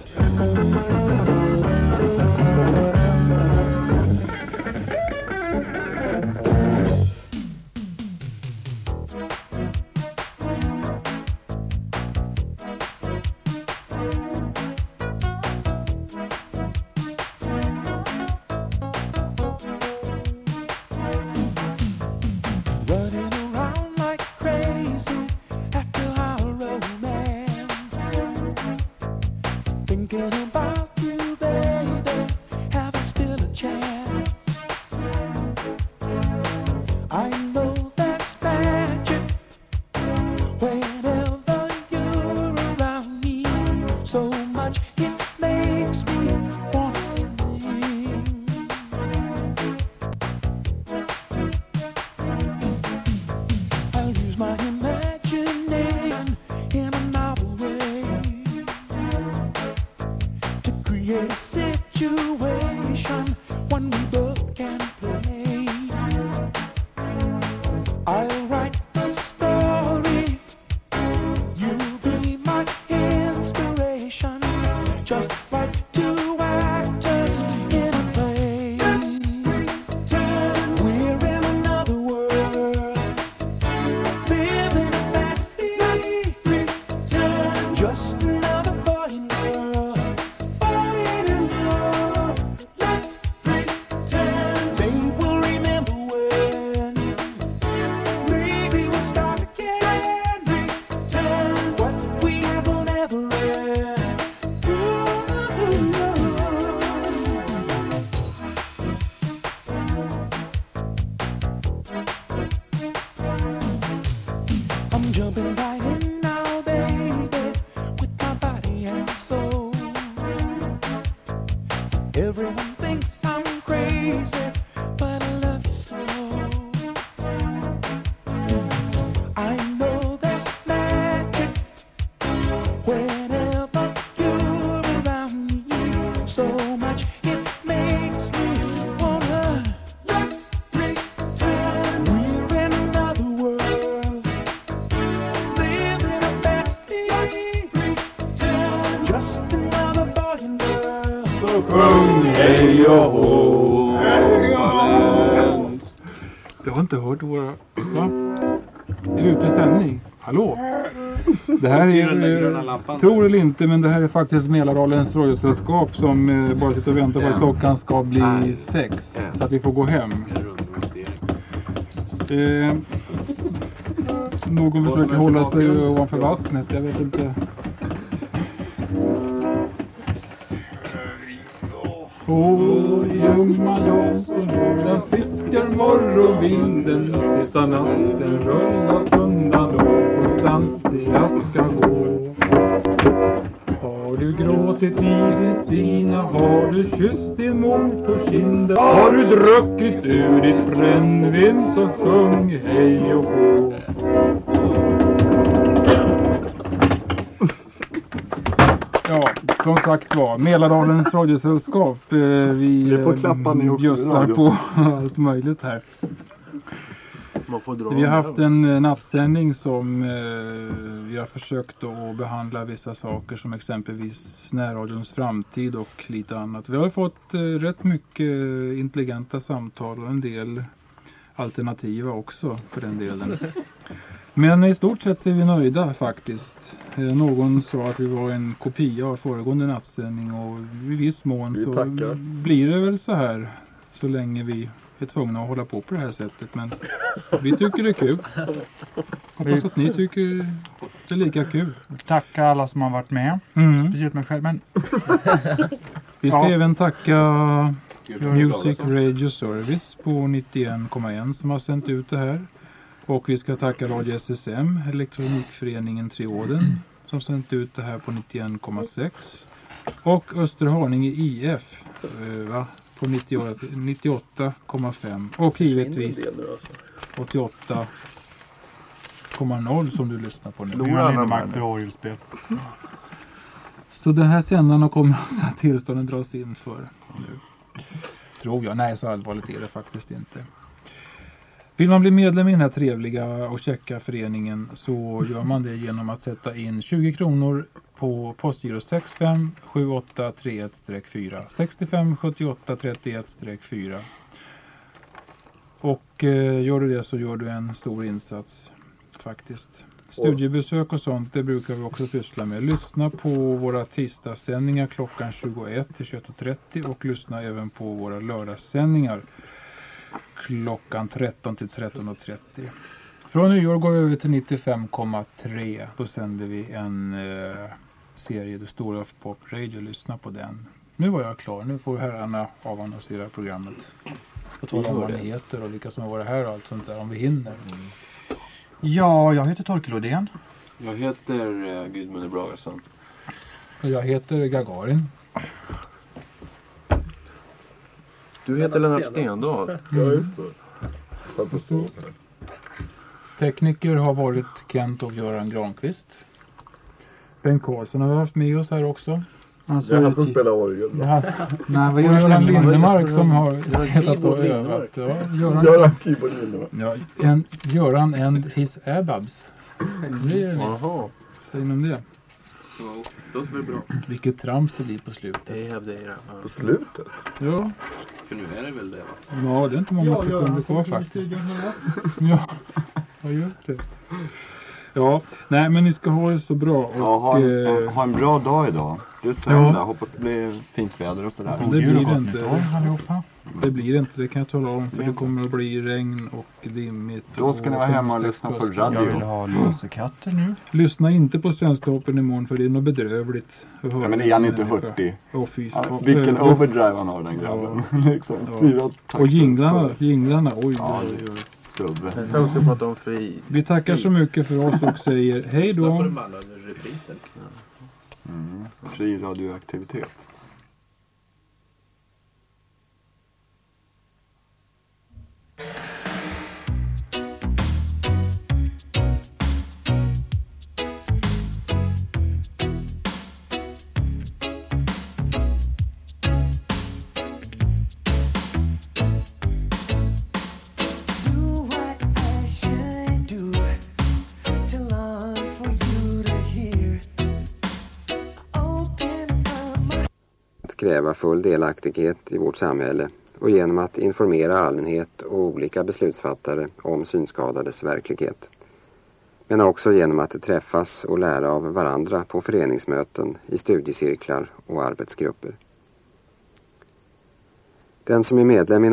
[SPEAKER 24] Tror eller inte, men det här är faktiskt Mälardalens Rådjurssällskap som eh, bara sitter och väntar på att klockan ska bli sex. Så att vi får gå hem. Eh, någon försöker hålla sig ovanför vattnet. Jag vet inte. Oh, ljumma jag som den fiskar morgonvinden Sista natten röjnat undan då Konstans i aska går har du gråtit din Stina? Har du kysst din mor på kinden? Har du druckit ur ditt brännvin så sjung hej och hå Ja, som sagt var, Mälardalens radiosällskap. Eh, vi eh,
[SPEAKER 6] i
[SPEAKER 24] bjussar på allt möjligt här.
[SPEAKER 9] Man får dra
[SPEAKER 24] Vi har haft en eh, nattsändning som eh, vi har försökt att behandla vissa saker som exempelvis närradions framtid och lite annat. Vi har fått eh, rätt mycket intelligenta samtal och en del alternativa också för den delen. Men i stort sett är vi nöjda faktiskt. Eh, Någon sa att vi var en kopia av föregående nattsändning och i viss mån
[SPEAKER 6] Vi
[SPEAKER 24] så
[SPEAKER 6] tackar.
[SPEAKER 24] blir det väl så här så länge vi är tvungna att hålla på på det här sättet. Men vi tycker det är kul. Hoppas att ni tycker det är lika kul.
[SPEAKER 2] Tacka alla som har varit med.
[SPEAKER 24] Mm.
[SPEAKER 2] Speciellt mig själv. Men
[SPEAKER 24] Vi ska
[SPEAKER 2] Ja.
[SPEAKER 24] även tacka Music
[SPEAKER 2] Davidsson.
[SPEAKER 24] Radio Service på 91,1 som har sänt ut det här. Och vi ska tacka Radio SSM, Elektronikföreningen Trioden, som sänt ut det här på 91,6. Och Österhaninge IF eh, va? På 98 98,5. Och givetvis
[SPEAKER 9] en del nu alltså.
[SPEAKER 24] 88,0 som du lyssnar på nu.
[SPEAKER 2] Förlorar alla de här. för orgelspel.
[SPEAKER 24] Så den här sändaren kommer alltså att tillstånden dras in för nu. Tror jag. Nej, så allvarligt är det faktiskt inte. Vill man bli medlem i den här trevliga och käcka föreningen så gör man det genom att sätta in 20 kronor på postgiro 657831-4 65 78 31-4 och eh, gör du det så gör du en stor insats faktiskt. Studiebesök och sånt det brukar vi också pyssla med. Lyssna på våra tisdagssändningar klockan 21 till 21.30 och lyssna även på våra lördagssändningar klockan 13 till 13.30. Från nyår går vi över till 95,3. Då sänder vi en eh, serie, The Story of Pop Radio. Lyssna på den. Nu var jag klar. Nu får herrarna avannonsera programmet. Och tala om vad ni heter och vilka som har varit här och allt sånt där om vi hinner.
[SPEAKER 2] Ja, jag heter Torkel Odén.
[SPEAKER 9] Jag heter uh, Gudmund Bragason.
[SPEAKER 24] Och jag heter Gagarin.
[SPEAKER 9] Du heter Lennart Stendahl.
[SPEAKER 6] Ja, just det. Satt och
[SPEAKER 24] tekniker har varit Kent och Göran Granqvist. Bengt Karlsson har vi haft med oss här också.
[SPEAKER 2] Alltså,
[SPEAKER 6] Det är han som spelar orgel.
[SPEAKER 24] Ja.
[SPEAKER 2] Nej, vad gör
[SPEAKER 24] Göran
[SPEAKER 2] Lindemark?
[SPEAKER 24] Som har
[SPEAKER 6] Göran
[SPEAKER 24] suttit och övat. Ja,
[SPEAKER 6] Göran
[SPEAKER 24] Göran,
[SPEAKER 6] Keyboard Lindemark.
[SPEAKER 24] ja, en, Göran and his ababs.
[SPEAKER 9] Jaha.
[SPEAKER 24] Säg om det.
[SPEAKER 9] Ja, låter väl bra.
[SPEAKER 24] Vilket trams det blir på slutet.
[SPEAKER 9] Det hävdar jag.
[SPEAKER 6] På slutet?
[SPEAKER 24] Ja,
[SPEAKER 9] För nu är det väl det va?
[SPEAKER 24] ja det är inte många sekunder kvar faktiskt. Ja, ja just det. Ja, nej men ni ska ha det så bra. Och,
[SPEAKER 6] Ja, ha, en,
[SPEAKER 24] eh,
[SPEAKER 6] ha en bra dag idag. Det är söndag.
[SPEAKER 24] Ja.
[SPEAKER 6] Hoppas det blir fint väder och sådär.
[SPEAKER 24] det blir det inte.
[SPEAKER 2] allihopa.
[SPEAKER 24] Det blir inte, det kan jag tala om. För det kommer att bli regn och dimmigt.
[SPEAKER 6] Då ska ni vara hemma och
[SPEAKER 24] 56
[SPEAKER 6] lyssna på radio.
[SPEAKER 2] Jag vill ha lussekatter nu.
[SPEAKER 24] Lyssna inte på Svensktoppen imorgon för det är något bedrövligt.
[SPEAKER 6] Ja, men är han inte hurtig?
[SPEAKER 24] Fy
[SPEAKER 6] Ja, vilken overdrive han har den grabben. liksom.
[SPEAKER 24] Ja.
[SPEAKER 6] Fyra.
[SPEAKER 24] Och jinglarna, jinglarna, oj,
[SPEAKER 6] Ja,
[SPEAKER 24] oj,
[SPEAKER 6] det Subbe.
[SPEAKER 9] Sen ska vi prata om fri...
[SPEAKER 24] Vi tackar så mycket för oss och säger hej då.
[SPEAKER 9] alla repriser.
[SPEAKER 6] Mm. Fri radioaktivitet.
[SPEAKER 29] Do
[SPEAKER 30] kräva full delaktighet i vårt samhälle och genom att informera allmänhet och olika beslutsfattare om synskadades verklighet. Men också genom att träffas och lära av varandra på föreningsmöten, i studiecirklar och arbetsgrupper. Den som är medlem i någon